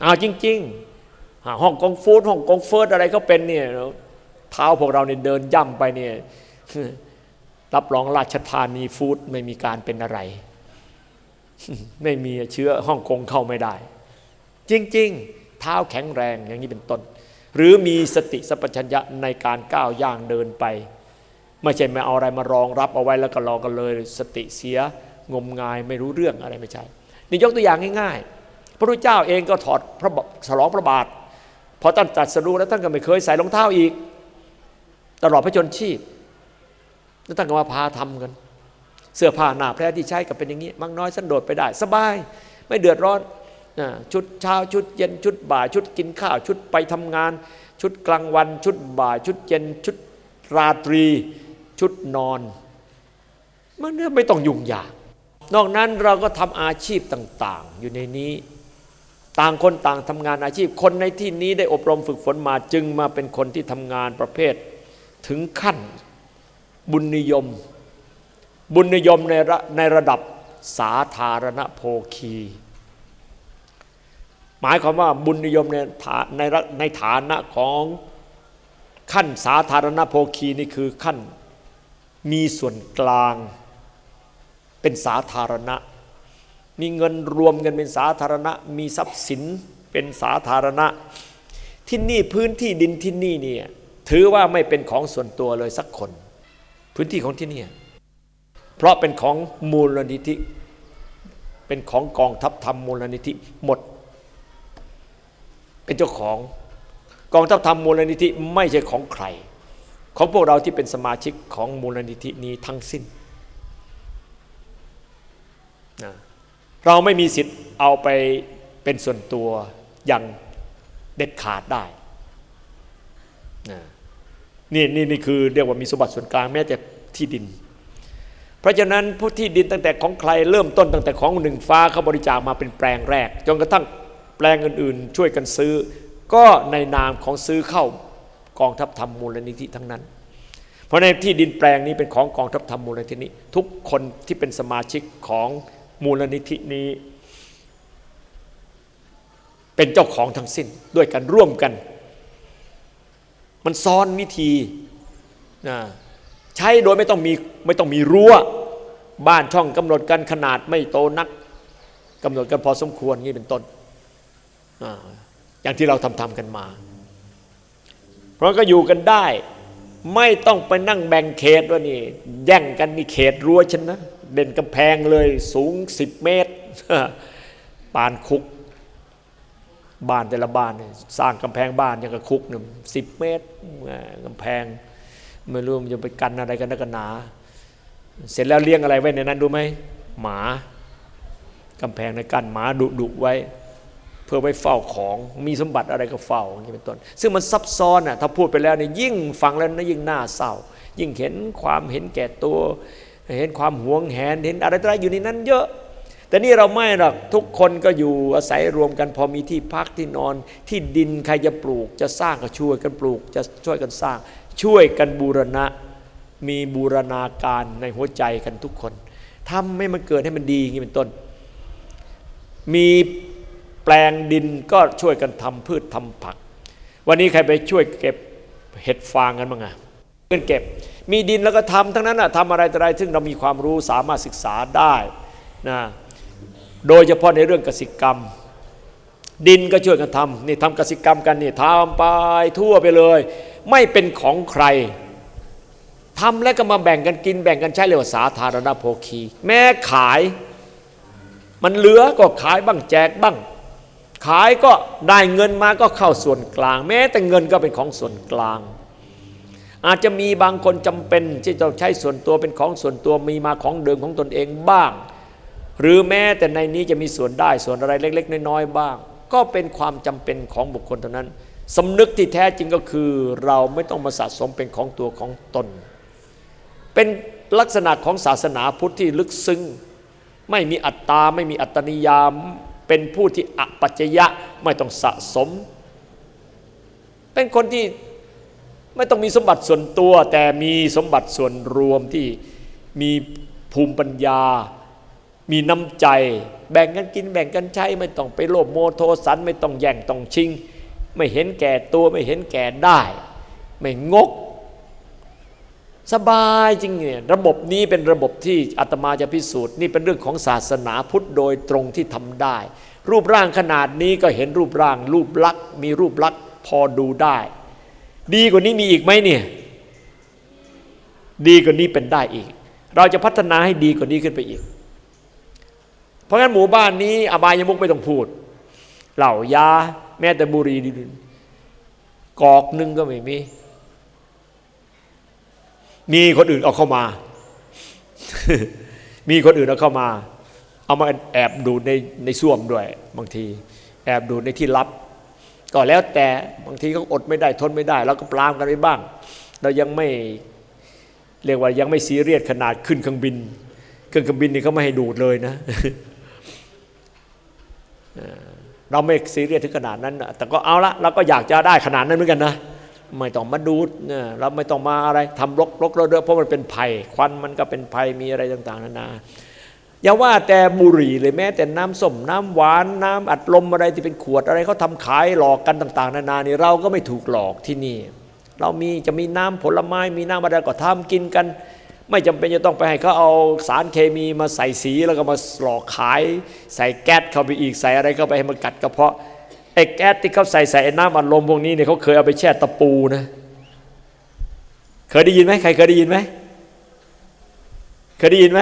อ้าวจริง ๆ ห้องกงฟูดห้องกงเฟิร์สอะไรก็เป็นเนี่ยเท้าพวกเราเนี่ยเดินย่ำไปเนี่ยรับรองราชธานีฟู้ดไม่มีการเป็นอะไร ไม่มีเชื้อห้องกงเข้าไม่ได้ จริง ๆ เท้าแข็งแรงอย่างนี้เป็นต้น หรือมีสติสัพพัญญะในการก้าวย่างเดินไป ไม่ใช่มาเอาอะไรมารองรับเอาไว้แล้วก็รอกันเลย สติเสียงมงายไม่รู้เรื่องอะไรไม่ใช่นี่ยกตัวอย่างง่าย ๆ พระพุทธเจ้าเองก็ถอดพระฉลองพระบาท พอท่านตัดสรู้แล้วท่านก็ไม่เคยใส่รองเท้าอีก ตลอดพระชนชีพแล้วท่านก็มาพาทำกัน เสื้อผ้าหน้าแพร่ที่ใช้ก็เป็นอย่างนี้มักน้อยสันโดดไปได้ สบายไม่เดือดร้อนชุดเช้าชุดเย็นชุดบ่ายชุดกินข้าว ชุดไปทำงาน ชุดกลางวัน ชุดบ่าย ชุดเย็น ชุดราตรี ชุดนอน มันไม่ต้องยุ่งยาก นอกนั้นเราก็ทำอาชีพต่าง ๆ อยู่ในนี้ ต่างคนต่างทำงานอาชีพ คนในที่นี้ได้อบรมฝึกฝนมาจึงมาเป็นคนที่ทำงานประเภท ถึงขั้นบุญนิยม บุญนิยมในระในระดับสาธารณโภคี หมายความว่าบุญนิยมในในในฐานะของขั้นสาธารณโภคีนี่คือขั้นมีส่วนกลาง เป็นสาธารณะ มีเงินรวมกันเป็นสาธารณะ มีทรัพย์สินเป็นสาธารณะ ที่นี่พื้นที่ดินที่นี่เนี่ยถือว่าไม่เป็นของส่วนตัวเลยสักคน พื้นที่ของที่นี่เพราะเป็นของมูลนิธิ เป็นของกองทัพธรรมมูลนิธิหมด เป็นเจ้าของกองทัพธรรมมูลนิธิไม่ใช่ของใคร ของพวกเราที่เป็นสมาชิกของมูลนิธินี้ทั้งสิ้นนะ เราไม่มีสิทธิ์เอาไปเป็นส่วนตัวอย่างเด็ดขาดได้นะนี่นี่นี่คือเรียกว่ามีสมบัติส่วนกลางแม้แต่ที่ดิน เพราะฉะนั้นผู้ที่ดินตั้งแต่ของใครเริ่มต้นตั้งแต่ของหนึ่งฟ้าเขาบริจาคมาเป็นแปลงแรก จนกระทั่งแปลงอื่นๆ ช่วยกันซื้อ ก็ในนามของซื้อเข้ากองทัพธรรมมูลนิธิทั้งนั้น เพราะในที่ดินแปลงนี้เป็นของกองทัพธรรมมูลนิธินี้ ทุกคนที่เป็นสมาชิกของ มูลนิธินี้ เป็นเจ้าของทั้งสิ้นด้วยกันร่วมกัน มันซ้อนวิธีนะใช้โดยไม่ต้องมีไม่ต้องมีรั้ว บ้านช่องกำหนดกันขนาดไม่โตนักกำหนดกันพอสมควรงี้เป็นต้นออย่างที่เราทำทำกันมา เพราะก็อยู่กันได้ ไม่ต้องไปนั่งแบ่งเขตว่านี่ แย่งกันนี่เขตรั้วฉันนะ เด่นกำแพงเลยสูงสิบเมตรปานคุก บ้านแต่ละบ้านเนี่ยสร้างกำแพงบ้านย่างกับคุกหนึ่งสิบเมตรกำแพงไม่รู้มันจะไปกันอะไรกันนักหนา เสร็จแล้วเลี้ยงอะไรไว้ในนั้นดูไหมหมากำแพงในกั้นหมาดุดุไว้ เพื่อไว้เฝ้าของมีสมบัติอะไรก็เฝ้าอย่างนี้เป็นต้น ซึ่งมันซับซ้อนอะถ้าพูดไปแล้วเนี่ยยิ่งฟังแล้วนะยิ่งน่าเศร้า ยิ่งเห็นความเห็นแก่ตัว เห็นความหวงแหนเห็นอะไรต่างๆอยู่ในนั้นเยอะ แต่นี่เราไม่หรอกทุกคนก็อยู่อาศัยรวมกัน พอมีที่พักที่นอนที่ดินใครจะปลูก จะสร้างก็ช่วยกันปลูก จะช่วยกันสร้าง ช่วยกันบูรณะ มีบูรณาการในหัวใจกันทุกคนทำให้มันเกิดให้มันดีอย่างนี้เป็นต้น มีแปลงดินก็ช่วยกันทำพืชทำผัก วันนี้ใครไปช่วยเก็บเห็ดฟางกันบ้างอะ เงินเก็บ มีดินแล้วก็ทำทั้งนั้นอะทำอะไรต่ออะไรซึ่งเรามีความรู้สามารถศึกษาได้นะโดยเฉพาะในเรื่องกสิกรรม ดินก็ช่วยกันทำนี่ทำกสิกรรมกันนี่ทำไปทั่วไปเลย ไม่เป็นของใครทำแล้วก็มาแบ่งกันกินแบ่งกันใช้เรียกว่าสาธารณโภคี แม้ขาย มันเหลือก็ขายบ้างแจกบ้าง ขายก็ได้เงินมาก็เข้าส่วนกลาง แม้แต่เงินก็เป็นของส่วนกลาง อาจจะมีบางคนจำเป็นที่จะใช้ส่วนตัวเป็นของส่วนตัวมีมาของเดิมของตนเองบ้าง หรือแม้แต่ในนี้จะมีส่วนได้ส่วนอะไรเล็ก ๆ น้อยๆบ้าง ก็เป็นความจำเป็นของบุคคลเท่านั้นสำนึกที่แท้จริงก็คือ เราไม่ต้องมาสะสมเป็นของตัวของตน เป็นลักษณะของศาสนาพุทธที่ลึกซึ้งไม่มีอัตตาไม่มีอัตนิยามเป็นผู้ที่อปัจจยะไม่ต้องสะสม เป็นคนที่ ไม่ต้องมีสมบัติส่วนตัว แต่มีสมบัติส่วนรวมที่มีภูมิปัญญา มีน้ำใจ แบ่งกันกินแบ่งกันใช้ ไม่ต้องไปโลภโมโทสัน ไม่ต้องแย่งต้องชิง ไม่เห็นแก่ตัวไม่เห็นแก่ได้ ไม่งก สบายจริงเนี่ยระบบนี้เป็นระบบที่อาตมาจะพิสูจน์นี่เป็นเรื่องของศาสนาพุทธโดยตรงที่ทำได้ รูปร่างขนาดนี้ก็เห็นรูปร่าง รูปลักษ์มีรูปลักษ์พอดูได้ ดีกว่านี้มีอีกไหมเนี่ย ดีกว่านี้เป็นได้อีก เราจะพัฒนาให้ดีกว่านี้ขึ้นไปอีก เพราะงั้นหมู่บ้านนี้ อบายมุกไม่ต้องพูด เหล่ายาแม้แต่บุรีดินกอกนึงก็ไม่มี มีคนอื่นเอาเข้ามา มีคนอื่นเอาเข้ามา เอามาแอบดูในในส้วมด้วย บางที แอบดูในที่ลับ ก็แล้วแต่บางทีก็อดไม่ได้ทนไม่ได้เราก็ปรามกันไปบ้าง เรายังไม่เรียกว่ายังไม่ซีเรียสขนาดขึ้นเครื่องบินเครื่องบินนี่เขาไม่ให้ดูดเลยนะเราไม่ซีเรียสถึงขนาดนั้นแต่ก็เอาละเราก็อยากจะได้ขนาดนั้นเหมือนกันนะไม่ต้องมาดูดเราไม่ต้องมาอะไรทำรกรกเรอะเพราะมันเป็นภัย ควันมันก็เป็นภัยมีอะไรต่าง ๆนานา อย่าว่าแต่บุหรี่เลยแม้แต่น้ำส้มน้ำหวานน้ำอัดลมอะไรที่เป็นขวดอะไรเขาทาขายหลอกกันต่าง ๆ นานานี่เราก็ไม่ถูกหลอกที่นี่ เรามีจะมีน้ำผลไม้มีน้ำอะไรก็ทำกินกัน ไม่จำเป็นจะต้องไปให้เขาเอาสารเคมีมาใส่สีแล้วก็มาหลอกขาย ใส่แก๊สเข้าไปอีกใส่อะไรเข้าไปให้มันกัดกระเพาะไอ้แก๊สที่เขาใส่ใส่น้ำอัดลมพวกนี้เนี่ยเขาเคยเอาไปแช่ตะปูนะเคยได้ยินไหมใครเคยได้ยินไหมเคยได้ยินไหม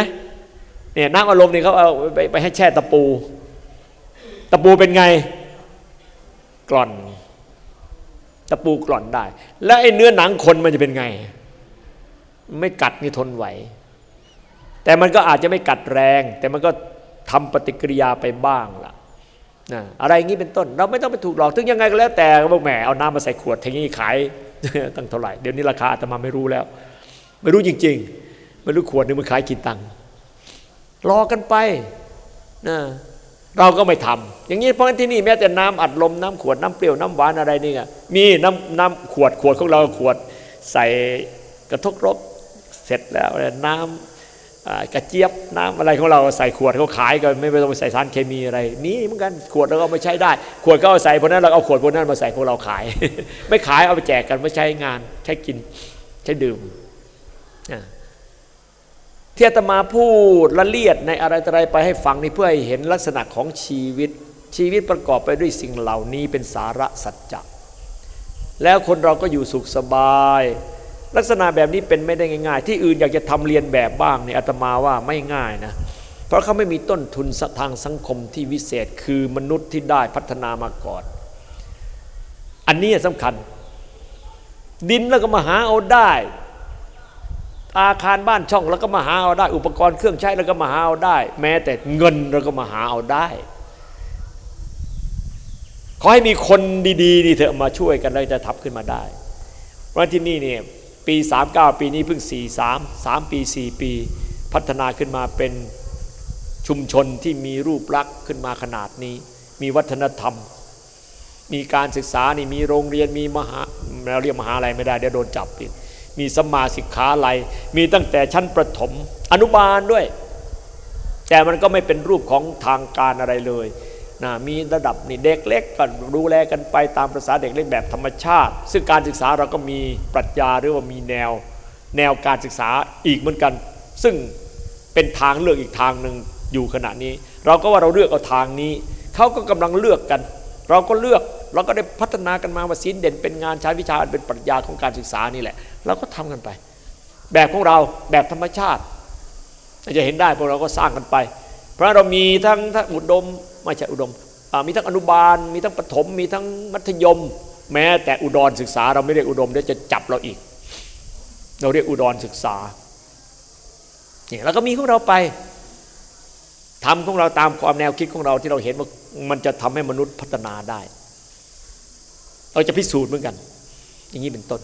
เนี่ยน้ำอัดลมเนี่ยเขาเอาไปไปให้แช่ตะปู ตะปูเป็นไงกร่อน ตะปูกร่อนได้ แล้วไอ้เนื้อหนังคนมันจะเป็นไง ไม่กัดนี่ทนไหว แต่มันก็อาจจะไม่กัดแรง แต่มันก็ทำปฏิกิริยาไปบ้างล่ะนะอะไรอย่างนี้เป็นต้น เราไม่ต้องไปถูกหลอกถึงยังไงก็แล้วแต่ก็บอกแหมเอาน้ำมาใส่ขวดทีนี้ขายตั้งเท่าไหร่เดี๋ยวนี้ราคาอาตมาไม่รู้แล้ว ไม่รู้จริง ๆ ไม่รู้ขวดนึงมันขายกี่ตังค์ รอกันไปนะเราก็ไม่ทำอย่างนี้เพราะที่นี่แม้แต่น้ำอัดลมน้ำขวดน้ำเปรี้ยวน้ำหวานอะไรนี่มีน้ำน้ำขวดขวดของเราขวดใส่กระทกรบเสร็จแล้วน้ำกระเจี๊ยบน้ำอะไรของเราใส่ขวดเขาขายกันไม่ต้องไปใส่สารเคมีอะไรนี่เหมือนกันขวดเราก็ไม่ใช้ได้ ขวดก็เอาใส่พวกนั้นเราเอาขวดพวกนั้นมาใส่พวกเราขาย ไม่ขายเอาไปแจกกันไม่ใช้งานใช้กินใช้ดื่ม ที่อาตมาพูดละเลียดในอะไรอะไรไปให้ฟังนี่เพื่อให้เห็นลักษณะของชีวิต ชีวิตประกอบไปด้วยสิ่งเหล่านี้เป็นสาระสัจจะแล้วคนเราก็อยู่สุขสบาย ลักษณะแบบนี้เป็นไม่ได้ง่าย ๆ ที่อื่นอยากจะทำเรียนแบบบ้างเนี่ยอาตมาว่าไม่ง่ายนะเพราะเขาไม่มีต้นทุนทางสังคมที่วิเศษคือมนุษย์ที่ได้พัฒนามาก่อน อันนี้สำคัญ ดินแล้วก็มาหาเอาได้ อาคารบ้านช่องแล้วก็มาหาเอาได้ อุปกรณ์เครื่องใช้แล้วก็มาหาเอาได้ แม้แต่เงินเราก็มาหาเอาได้ ขอให้มีคนดีๆนี่เถอะมาช่วยกันแล้วจะทับขึ้นมาได้ เพราะที่นี่เนี่ยปี 39 ปีนี้เพิ่ง 43 3 ปี 4 ปี พัฒนาขึ้นมาเป็นชุมชนที่มีรูปลักษณ์ขึ้นมาขนาดนี้ มีวัฒนธรรม มีการศึกษานี่มีโรงเรียนมีมหาเราเรียกมหาอะไรไม่ได้เดี๋ยวโดนจับอีก มีสมาสิกขาไลมีตั้งแต่ชั้นประถมอนุบาลด้วย แต่มันก็ไม่เป็นรูปของทางการอะไรเลยนะมีระดับนี่เด็กเล็กก็ดูแลกันไปตามภาษาเด็กเล็กแบบธรรมชาติ ซึ่งการศึกษาเราก็มีปรัชญาหรือว่ามีแนว แนวการศึกษาอีกเหมือนกัน ซึ่งเป็นทางเลือกอีกทางหนึ่งอยู่ขณะนี้ เราก็ว่าเราเลือกเอาทางนี้เขาก็กำลังเลือกกัน เราก็เลือกเราก็ได้พัฒนากันมาว่าศิลเด่นเป็นงานใช้วิชาเป็นปรัชญาของการศึกษานี่แหละ เราก็ทำกันไป แบบของเราแบบธรรมชาติจะเห็นได้พวกเราก็สร้างกันไป เพราะเรามีทั้งทั้งอุดมไม่ใช่อุดมมีทั้งอนุบาล มีทั้งปฐมมีทั้งมัธยม แม้แต่อุดรศึกษา เราไม่เรียกอุดมเดี๋ยวจะจับเราอีก เราเรียกอุดรศึกษาเนี่ยเราก็มีของเราไปทำของเราตามความแนวคิดของเราที่เราเห็นว่ามันจะทำให้มนุษย์พัฒนาได้ เราจะพิสูจน์เหมือนกัน อย่างนี้เป็นต้น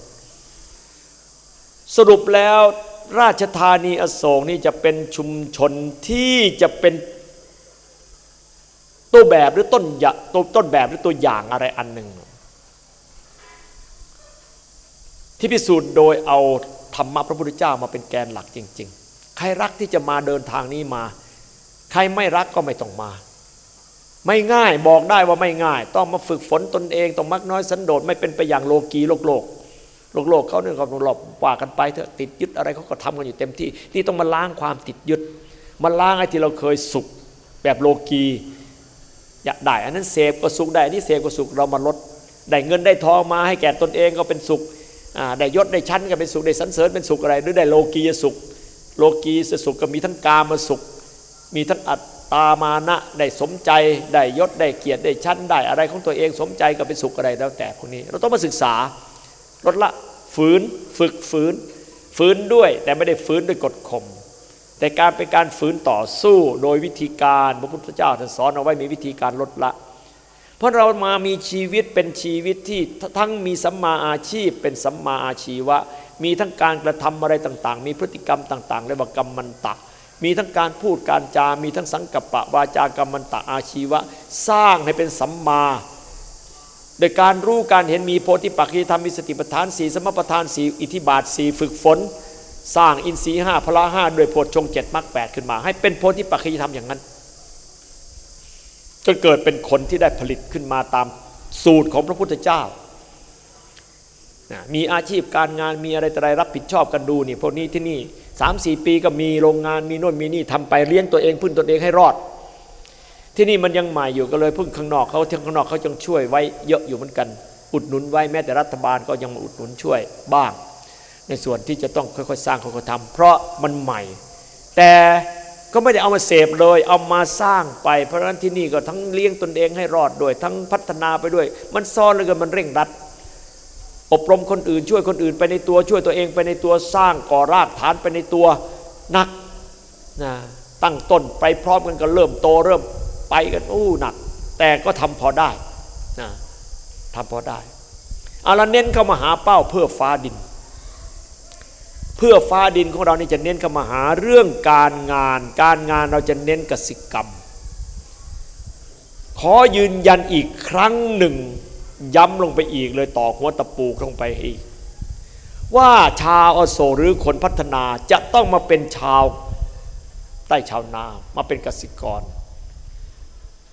สรุปแล้วราชธานีอโศกนี่จะเป็นชุมชนที่จะเป็นตัวแบบหรือต้นยตัวต้นแบบหรือตัวอย่างอะไรอันหนึ่ง ที่พิสูจน์โดยเอาธรรมะพระพุทธเจ้ามาเป็นแกนหลักจริง ๆ ใครรักที่จะมาเดินทางนี้มา ใครไม่รักก็ไม่ต้องมา ไม่ง่ายบอกได้ว่าไม่ง่าย ต้องมาฝึกฝนตนเอง ต้องมักน้อยสันโดษไม่เป็นไปอย่างโลกีโลกโลก โลกโลกเขาเนี่ยเขาหลบว่ากันไปเถอะติดยึดอะไรเขาก็ทำกันอยู่เต็มที่ นี่ต้องมาล้างความติดยึดมาล้างไอ้ที่เราเคยสุขแบบโลกีอยากได้ อันนั้นเสพก็สุขได้ที่เสพก็สุขเรามาลดได้เงินได้ทองมาให้แก่ตนเองก็เป็นสุขได้ยศได้ชั้นก็เป็นสุขได้สันเสริญเป็นสุขอะไรหรือได้โลกีสุข โลกีสุขก็มีทั้งกามาสุข มีทั้งอัตตามานะได้สมใจได้ยศได้เกียรติได้ชั้นได้อะไรของตัวเองสมใจก็เป็นสุขอะไรแล้วแต่พวกนี้ เราต้องมาศึกษา ลดละฝืนฝึกฝืน ฝืนด้วยแต่ไม่ได้ฝืนด้วยกฎข่มแต่การเป็นการฝืนต่อสู้โดยวิธีการพระพุทธเจ้าท่านสอนเอาไว้มีวิธีการลดละ เพราะเรามามีชีวิตเป็นชีวิตที่ทั้งมีสัมมาอาชีพ เป็นสัมมาอาชีวะ มีทั้งการกระทำอะไรต่างๆ มีพฤติกรรมต่างๆเรียกว่ากรรมมันตะ มีทั้งการพูดการจา มีทั้งสังกัปปะวาจากรรมมันตะอาชีวะ สร้างให้เป็นสัมมา โดยการรู้การเห็นมีโพธิปักขิธรรมมีสติปัฏฐานสีสมปัฏฐานสีอิทธิบาทสีฝึกฝน สร้างอินทรีย์ห้าพละห้าด้วยโพชฌงเจ็ดมรรคแปดขึ้นมา ให้เป็นโพธิปักขิธรรมอย่างนั้นจนเกิดเป็นคนที่ได้ผลิตขึ้นมาตามสูตรของพระพุทธเจ้ามีอาชีพการงานมีอะไรแต่ไรรับผิดชอบกันดูนี่พวกนี้ที่นี่สามสี่ปีก็มีโรงงานมีโน่นมีนี่ทำไปเลี้ยงตัวเองพึ่งตัวเองให้รอด ที่นี่มันยังใหม่อยู่ก็เลยพึ่งข้างนอกเขาที่ข้างนอกเขาจังช่วยไว้เยอะอยู่เหมือนกัน อุดหนุนไว้แม้แต่รัฐบาลก็ยังมาอุดหนุนช่วยบ้าง ในส่วนที่จะต้องค่อยๆ สร้างค่อยๆทำเพราะมันใหม่ แต่ก็ไม่ได้เอามาเสพเลย เอามาสร้างไป เพราะฉะนั้นที่นี่ก็ทั้งเลี้ยงตนเองให้รอดด้วย ทั้งพัฒนาไปด้วย มันซ้อนเลยกันมันเร่งรัด อบรมคนอื่นช่วยคนอื่นไปในตัวช่วยตัวเองไปในตัวสร้างก่อรากฐานไปในตัวหนักนะตั้งต้นไปพร้อมกันก็เริ่มโตเริ่ม ไปกันอู้หนัก แต่ก็ทำพอได้นะทำพอได้เอาละเน้นเข้ามาหาเป้าเพื่อฟ้าดิน เพื่อฟ้าดินของเรานี่จะเน้นเข้ามาหาเรื่องการงาน การงานเราจะเน้นกสิกรรม ขอยืนยันอีกครั้งหนึ่ง ย้ำลงไปอีกเลยต่อหัวตะปูลงไปอีกว่าชาวอโศหรือคนพัฒนาจะต้องมาเป็นชาวใต้ชาวนามาเป็นกสิกร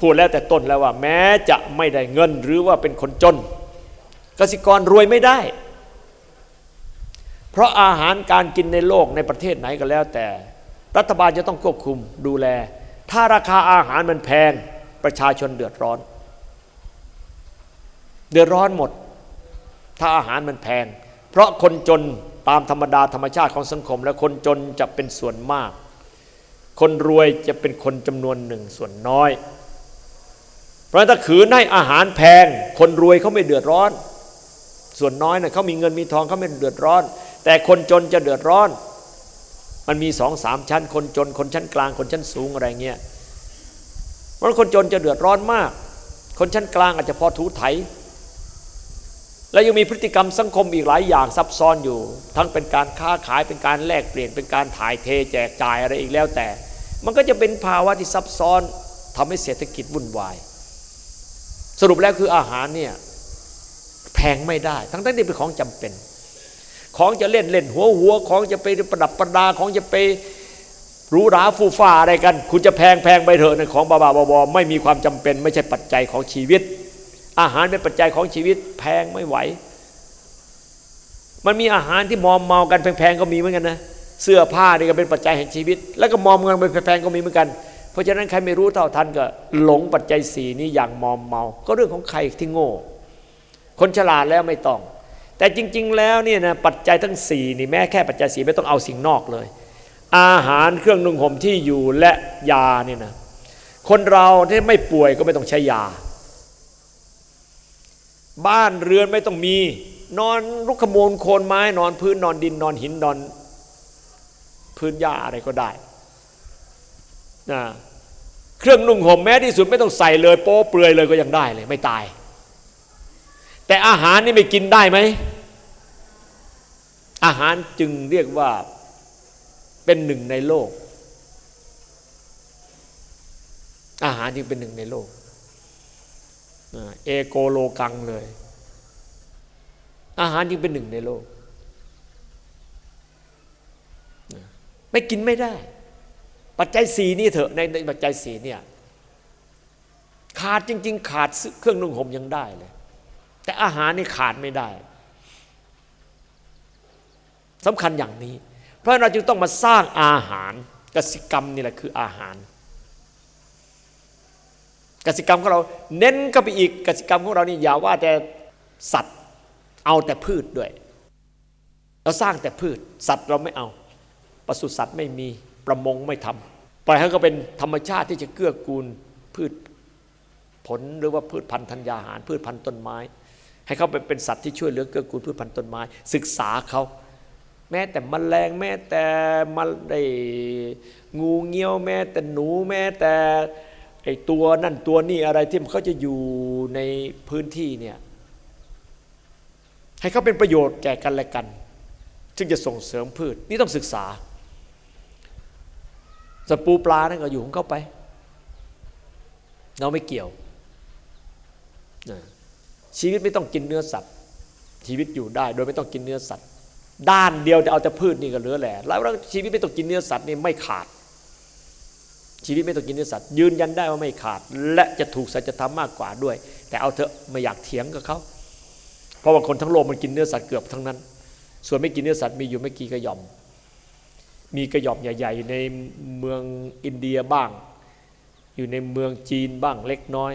พูดแล้วแต่ต้นแล้วว่าแม้จะไม่ได้เงินหรือว่าเป็นคนจนกสิกรรวยไม่ได้ เพราะอาหารการกินในโลกในประเทศไหนก็แล้ว แต่รัฐบาลจะต้องควบคุมดูแล ถ้าราคาอาหารมันแพงประชาชนเดือดร้อน เดือดร้อนหมด ถ้าอาหารมันแพง เพราะคนจนตามธรรมดาธรรมชาติของสังคม และคนจนจะเป็นส่วนมาก คนรวยจะเป็นคนจำนวนหนึ่งส่วนน้อย ราะถ้าขืนให้อาหารแพง คนรวยเขาไม่เดือดร้อน ส่วนน้อยนะ่ะเขามีเงินมีทองเขาไม่เดือดร้อน แต่คนจนจะเดือดร้อน มันมีสองสามชั้น คนจน คนชั้นกลาง คนชั้นสูงอะไรเงี้ยเพราะคนจนจะเดือดร้อนมาก คนชั้นกลางอาจจะพอถูไถ และยังมีพฤติกรรมสังคมอีกหลายอย่างซับซ้อนอยู่ ทั้งเป็นการค้าขายเป็นการแลกเปลี่ยนเป็นการถ่ายเทแจกจ่ายอะไรอีกแล้วแต่ มันก็จะเป็นภาวะที่ซับซ้อนทำให้เศรษฐกิจวุ่นวาย สรุปแล้วคืออาหารเนี่ยแพงไม่ได้ ทั้งทั้งที่เป็นของจำเป็น ของจะเล่นเล่นหัวหัวของจะไปประดับประดาของจะไปหรูหราฟูฟ้าอะไรกัน คุณจะแพงแพงไปเถอะในของบาบาบอไม่มีความจำเป็น ไม่ใช่ปัจจัยของชีวิต อาหารเป็นปัจจัยของชีวิต แพงไม่ไหว มันมีอาหารที่มอมเมากันแพงๆก็มีเหมือนกันนะเสื้อผ้านี่ก็เป็นปัจจัยแห่งชีวิต แล้วก็มอมกันไปแพงๆก็มีเหมือนกัน เพราะฉะนั้นใครไม่รู้เท่าทันก็หลงปัจจัยสีนี้อย่างมอมเมา ก็เรื่องของใครที่โง่ คนฉลาดแล้วไม่ต้อง แต่จริง ๆ แล้วเนี่ยนะปัจจัยทั้งสี่นี่แม้แค่ปัจจัยสีไม่ต้องเอาสิ่งนอกเลย อาหารเครื่องนุ่งห่มที่อยู่และยาเนี่ยนะคนเราที่ไม่ป่วยก็ไม่ต้องใช้ยา บ้านเรือนไม่ต้องมี นอนลุกขมูลโคนไม้นอนพื้นนอนดินนอนหินนอน พื้นหญ้าอะไรก็ได้ นะเครื่องนุ่งห่มแม้ที่สุดไม่ต้องใส่เลยโป๊เปลือยเลยก็ยังได้เลยไม่ตาย แต่อาหารนี่ไม่กินได้ไหม อาหารจึงเรียกว่าเป็นหนึ่งในโลก อาหารจึงเป็นหนึ่งในโลกเอโกโลกังเลย อาหารจึงเป็นหนึ่งในโลก ไม่กินไม่ได้ ปัจจัยสีนี่เถอะในในปัจจัยสีเนี่ยขาดจริง ๆ ขาดเครื่องนุ่งห่มยังได้เลย แต่อาหารนี่ขาดไม่ได้สำคัญอย่างนี้ เพราะเราจึงต้องมาสร้างอาหารกสิกรรมนี่แหละคืออาหาร กสิกรรมของเราเน้นก็ไปอีกกสิกรรมของเรานี่อย่าว่าแต่สัตว์เอาแต่พืชด้วย เราสร้างแต่พืช สัตว์เราไม่เอาปศุสัตว์ไม่มี ประมงไม่ทำปล่อยให้เขาเป็นธรรมชาติที่จะเกื้อกูลพืชผลหรือว่าพืชพันธุ์ธัญญาหาร พืชพันธุ์ต้นไม้ ให้เขาเป็นสัตว์ที่ช่วยเหลือเกื้อกูลพืชพันธุ์ต้นไม้ ศึกษาเขาแม้แต่มแมลงแม้แต่มันได้งูเงี้ยวแม้แต่หนูแม้แต่ไอตัวนั่นตัวนี่อะไรที่มันเขาจะอยู่ในพื้นที่เนี่ยให้เขาเป็นประโยชน์แก่กันและกัน ซึ่งจะส่งเสริมพืชนี่ต้องศึกษา สปูปลานั่นก็อยู่ของเขาไป เราไม่เกี่ยว ชีวิตไม่ต้องกินเนื้อสัตว์ ชีวิตอยู่ได้โดยไม่ต้องกินเนื้อสัตว์ ด้านเดียวจะเอาแต่พืชนี่ก็เหลือแหละแล้วชีวิตไม่ต้องกินเนื้อสัตว์นี่ไม่ขาด ชีวิตไม่ต้องกินเนื้อสัตว์ ยืนยันได้ว่าไม่ขาด และจะถูกสัจธรรมมากกว่าด้วย แต่เอาเถอะไม่อยากเถียงกับเขาเพราะว่าคนทั้งโลกมันกินเนื้อสัตว์เกือบทั้งนั้น ส่วนไม่กินเนื้อสัตว์มีอยู่ไม่กี่กระยอม มีกระยอมใหญ่ ๆ ในเมืองอินเดียบ้าง อยู่ในเมืองจีนบ้างเล็กน้อย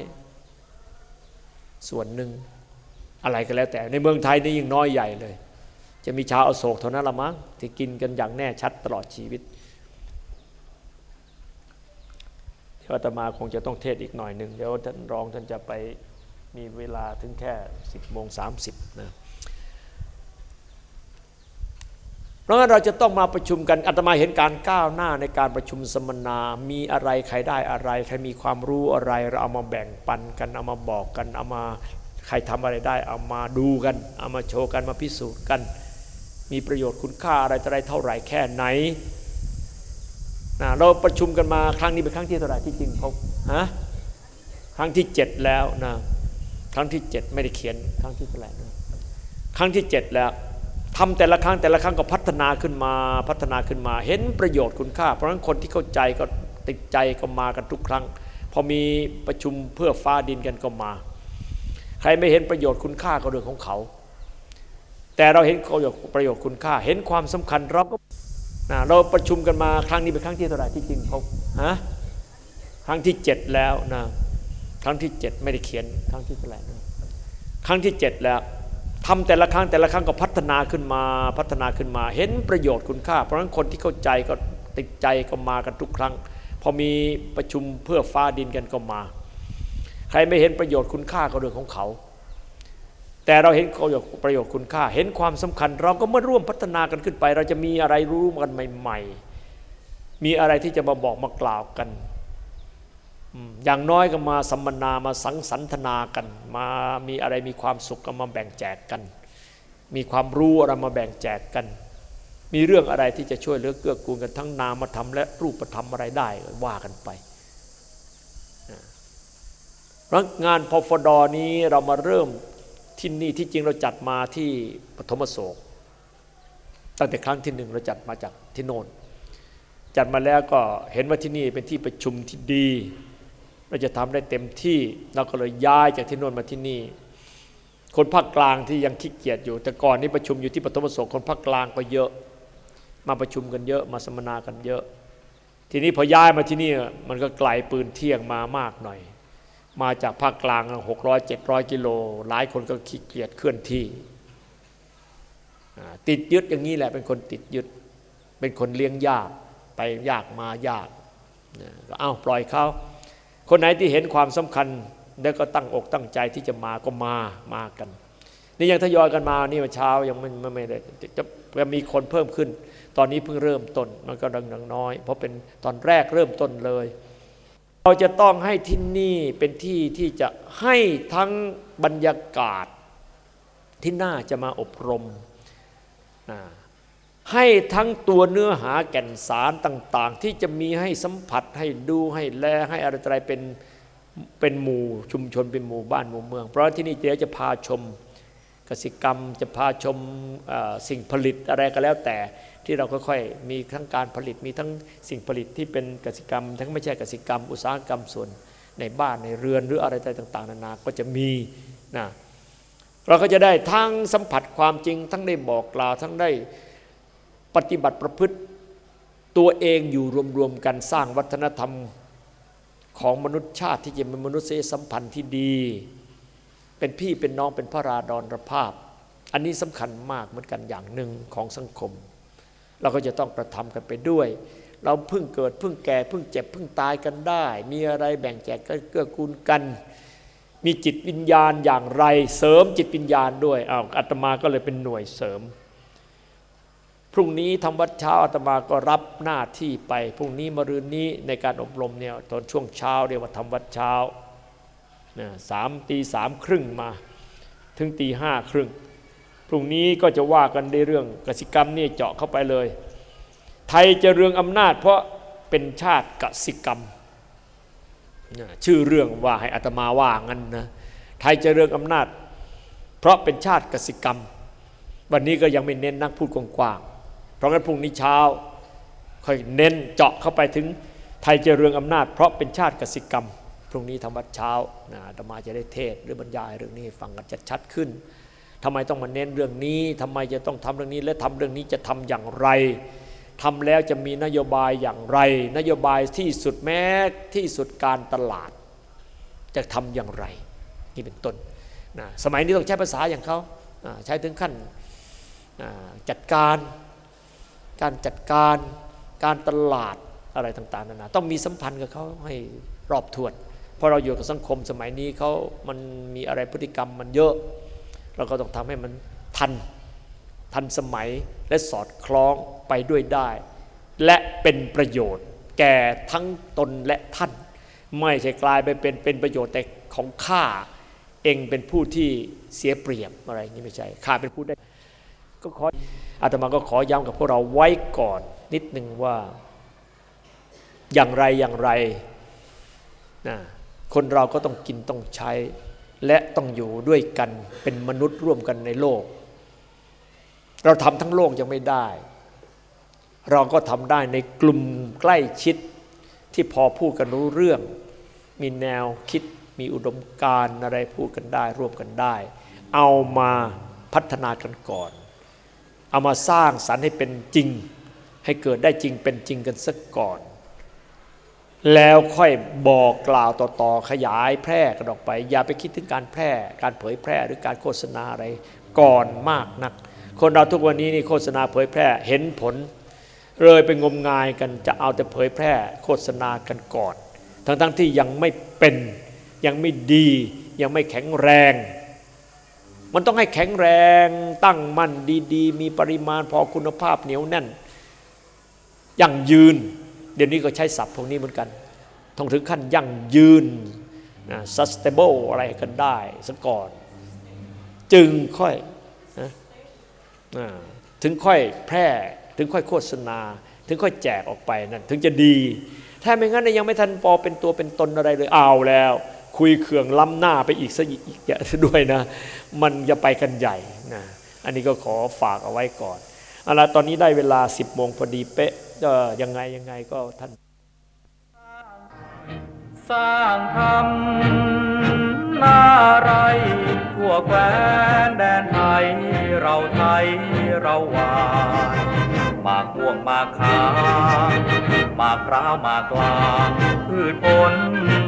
ส่วนหนึ่งอะไรก็แล้ว แต่ในเมืองไทยนี่ยิ่งน้อยใหญ่เลย จะมีชาวอโศกเท่านั้นละมั้งที่กินกันอย่างแน่ชัดตลอดชีวิตเดี๋ยวอาตมาคงจะต้องเทศอีกหน่อยหนึ่งเดี๋ยวท่านรองท่านจะไปมีเวลาถึงแค่ 10โมง30นะ เพราะงั้นเราจะต้องมาประชุมกันอาตมาเห็นการก้าวหน้าในการประชุมสัมนา มีอะไรใครได้อะไร ใครมีความรู้อะไร เราเอามาแบ่งปันกันเอามาบอกกันเอามาใครทำอะไรได้ เอามาดูกัน เอามาโชว์กันมาพิสูจน์กัน มีประโยชน์คุณค่าอะไรอะไรเท่าไหร่แค่ไหนนะเราประชุมกันมาครั้งนี้เป็นครั้งที่เท่าไหร่ที่จริงเขาฮะครั้งที่เจ็ดแล้วนะครั้งที่เจ็ดไม่ได้เขียนครั้งที่เท่าไหร่ครั้งที่เจ็ดแล้ว ทำแต่ละครั้งแต่ละครั้งก็พัฒนาขึ้นมาพัฒนาขึ้นมา เห็นประโยชน์คุณค่า เพราะฉะนั้นคนที่เข้าใจก็ติดใจก็มากันทุกครั้ง พอมีประชุมเพื่อฟ้าดินกันก็มา ใครไม่เห็นประโยชน์คุณค่าก็เรื่องของเขา แต่เราเห็นประโยชน์ประโยชน์คุณค่า เห็นความสำคัญเราก็เราประชุมกันมาครั้งนี้เป็นครั้งที่เท่าไหร่ที่จริงเขาฮะครั้งที่เจ็ดแล้วนะครั้งที่เจ็ดไม่ได้เขียนครั้งที่เท่าไหร่ครั้งที่เจ็ดแล้ว ทำแต่ละครั้งแต่ละครั้งก็พัฒนาขึ้นมาพัฒนาขึ้นมา เห็นประโยชน์คุณค่า เพราะฉะนั้นคนที่เข้าใจก็ติดใจก็มากันทุกครั้ง พอมีประชุมเพื่อฟ้าดินกันก็มา ใครไม่เห็นประโยชน์คุณค่าก็เรื่องของเขา แต่เราเห็นประโยชน์ประโยชน์คุณค่า เห็นความสำคัญ เราก็มาร่วมพัฒนากันขึ้นไป เราจะมีอะไรรู้กันใหม่ ๆ มีอะไรที่จะมาบอกมากล่าวกัน อย่างน้อยก็มาสัมมนามาสังสรรทนากัน มามีอะไรมีความสุขก็มาแบ่งแจกกัน มีความรู้อะไรมาแบ่งแจกกัน มีเรื่องอะไรที่จะช่วยเหลือเกื้อกูลกันทั้งนามธรรมและรูปธรรมอะไรได้ว่ากันไปราะงานพฟดนี้เรามาเริ่มที่นี่ที่จริงเราจัดมาที่ปฐมโศกตั้งแต่ครั้งที่หนึ่งเราจัดมาจากที่โนนจัดมาแล้วก็เห็นว่าที่นี่เป็นที่ประชุมที่ดี เราจะทำได้เต็มที่เราก็เลยย้ายจากที่โน่นมาที่นี่ คนภาคกลางที่ยังขี้เกียจอยู่ แต่ก่อนนี้ประชุมอยู่ที่ปฐมโศกคนภาคกลางก็เยอะ มาประชุมกันเยอะมาสัมมนากันเยอะ ทีนี้พอย้ายมาที่นี่มันก็ไกลปืนเที่ยงมามากหน่อย มาจากภาคกลางหกร้อยเจ็ดร้อยกิโลหลายคนก็ขี้เกียจเคลื่อนที่ ติดยึดอย่างนี้แหละเป็นคนติดยึด เป็นคนเลี้ยงยากไปยากมายากก็เอาปล่อยเขา คนไหนที่เห็นความสำคัญแล้วก็ตั้งอกตั้งใจที่จะมาก็มามากัน นี่ยังทยอยกันมานี่มาเช้ายังไม่ไม่ได้จะจะมีคนเพิ่มขึ้น ตอนนี้เพิ่งเริ่มต้นมันก็ดังดังน้อย เพราะเป็นตอนแรกเริ่มต้นเลย เราจะต้องให้ที่นี่เป็นที่ที่จะให้ทั้งบรรยากาศที่น่าจะมาอบรมนะ ให้ทั้งตัวเนื้อหาแก่นสารต่าง ๆ ที่จะมีให้สัมผัสให้ดูให้แลให้อะไรอะไรเป็นเป็นหมู่ชุมชนเป็นหมู่บ้านหมู่เมือง เพราะที่นี่เดี๋ยวจะพาชมกสิกรรม จะพาชมสิ่งผลิตอะไรก็แล้วแต่ ที่เราค่อยๆมีทั้งการผลิตมีทั้งสิ่งผลิตที่เป็นกสิกรรม ทั้งไม่ใช่กสิกรรม อุตสาหกรรมส่วนในบ้านในเรือนหรืออะไรต่าง ๆ นานาก็จะมีนะเราก็จะได้ทั้งสัมผัสความจริงทั้งได้บอกกล่าวทั้งได้ ปฏิบัติประพฤติตัวเองอยู่รวมๆกันสร้างวัฒนธรรมของมนุษยชาติที่จะเป็นมนุษยสัมพันธ์ที่ดี เป็นพี่เป็นน้องเป็นพระราดรภาพ อันนี้สำคัญมากเหมือนกันอย่างหนึ่งของสังคม เราก็จะต้องกระทำกันไปด้วย เราเพิ่งเกิดเพิ่งแก่เพิ่งเจ็บเพิ่งตายกันได้ มีอะไรแบ่งแจกกันเกื้อกูลกัน มีจิตวิญญาณอย่างไร เสริมจิตวิญญาณด้วยอ้าวอาตมาก็เลยเป็นหน่วยเสริม พรุ่งนี้ทำวัดเช้าอาตมาก็รับหน้าที่ไป พรุ่งนี้มรืนนี้ในการอบรมเนี่ยตอนช่วงเช้าเรียกว่าทำวัดเช้าสามตีสามครึ่งมาถึงตีห้าครึ่งพรุ่งนี้ก็จะว่ากันในเรื่องกสิกรรมนี่เจาะเข้าไปเลย ไทยจะเรืองอำนาจ เพราะเป็นชาติกสิกรรม ชื่อเรื่องว่าให้อัตมาว่างั้นนะไทยจะเรืองอำนาจ เพราะเป็นชาติกสิกรรม วันนี้ก็ยังไม่เน้นนักพูดกว้าง เพราะงั้นพรุ่งนี้เช้าค่อยเน้นเจาะเข้าไปถึงไทยเจริญอำนาจ เพราะเป็นชาติกสิกรรม พรุ่งนี้ทำวัดเช้านะธรรมาจะได้เทศหรือบรรยายเรื่องนี้ฟังกันจะชัดขึ้นทำไมต้องมาเน้นเรื่องนี้ทำไมจะต้องทำเรื่องนี้และทำเรื่องนี้จะทำอย่างไรทำแล้วจะมีนโยบายอย่างไร นโยบายที่สุดแม้ที่สุดการตลาด จะทำอย่างไร นี่เป็นต้นนะสมัยนี้ต้องใช้ภาษาอย่างเขาใช้ถึงขั้นจัดการ การจัดการการตลาดอะไรต่างๆนานาต้องมีสัมพันธ์กับเขาให้รอบถ้วนพราะเราอยู่กับสังคมสมัยนี้เขามันมีอะไรพฤติกรรมมันเยอะ เราก็ต้องทำให้มันทัน ทันสมัยและสอดคล้องไปด้วยได้ และเป็นประโยชน์ แก่ทั้งตนและท่าน ไม่ใช่กลายไปเป็นเป็นประโยชน์แต่ของข้าเองเป็นผู้ที่เสียเปรียบอะไรอย่างนี้ไม่ใช่ข้าเป็นผู้ได้ ก็ขอ อาตมาก็ขอย้ำกับพวกเราไว้ก่อนนิดหนึ่งว่า อย่างไรอย่างไรนะคนเราก็ต้องกินต้องใช้ และต้องอยู่ด้วยกันเป็นมนุษย์ร่วมกันในโลก เราทำทั้งโลกยังไม่ได้ เราก็ทำได้ในกลุ่มใกล้ชิดที่พอพูดกันรู้เรื่อง มีแนวคิดมีอุดมการณ์อะไรพูดกันได้ร่วมกันได้ เอามาพัฒนากันก่อน เอามาสร้างสรรค์ให้เป็นจริง ให้เกิดได้จริงเป็นจริงกันสักก่อน แล้วค่อยบอกกล่าวต่อๆขยายแพร่กันออกไป อย่าไปคิดถึงการแพร่ การเผยแพร่หรือการโฆษณาอะไรก่อนมากนัก คนเราทุกวันนี้นี่โฆษณาเผยแพร่เห็นผล เลยไปงมงายกันจะเอาแต่เผยแพร่โฆษณากันก่อน ทั้งๆทที่ยังไม่เป็นยังไม่ดียังไม่แข็งแรง มันต้องให้แข็งแรงตั้งมั่นดีๆ มีปริมาณพอคุณภาพเหนียวแน่น ยั่งยืน เดี๋ยวนี้ก็ใช้ศัพท์พวกนี้เหมือนกันต้องถึงขั้นยั่งยืนนะ sustainable อะไรกันได้ซะก่อน จึงค่อยนะถึงค่อยแพร่ ถึงค่อยโฆษณา ถึงค่อยแจกออกไปนั่นถึงจะดี ถ้าไม่งั้นยังไม่ทันพอเป็นตัวเป็นตนอะไรเลยเอาแล้ว คุยเคืองล้ำหน้าไปอีกซะอีกด้วยนะ มันจะไปกันใหญ่นะอันนี้ก็ขอฝากเอาไว้ก่อนเอาละตอนนี้ได้เวลา 10โมงพอดีเป๊ะยังไงยังไงก็ท่าน สร้างธรรม น้าไรทั่วแควนแดนไทย เราไทยเราหวานมาก่วงมาขามมากร้าวมากลางพืชผล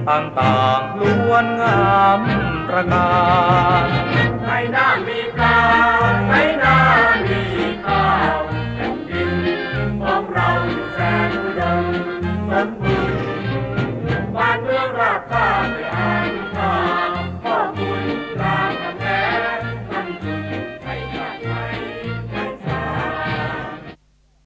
ต่างๆล้วนงามระการในน้ามีข้าวในน้ามีข้าวแผ่นดินงเราแสนอุดสมบูรณ์บ้านเมืองราบคา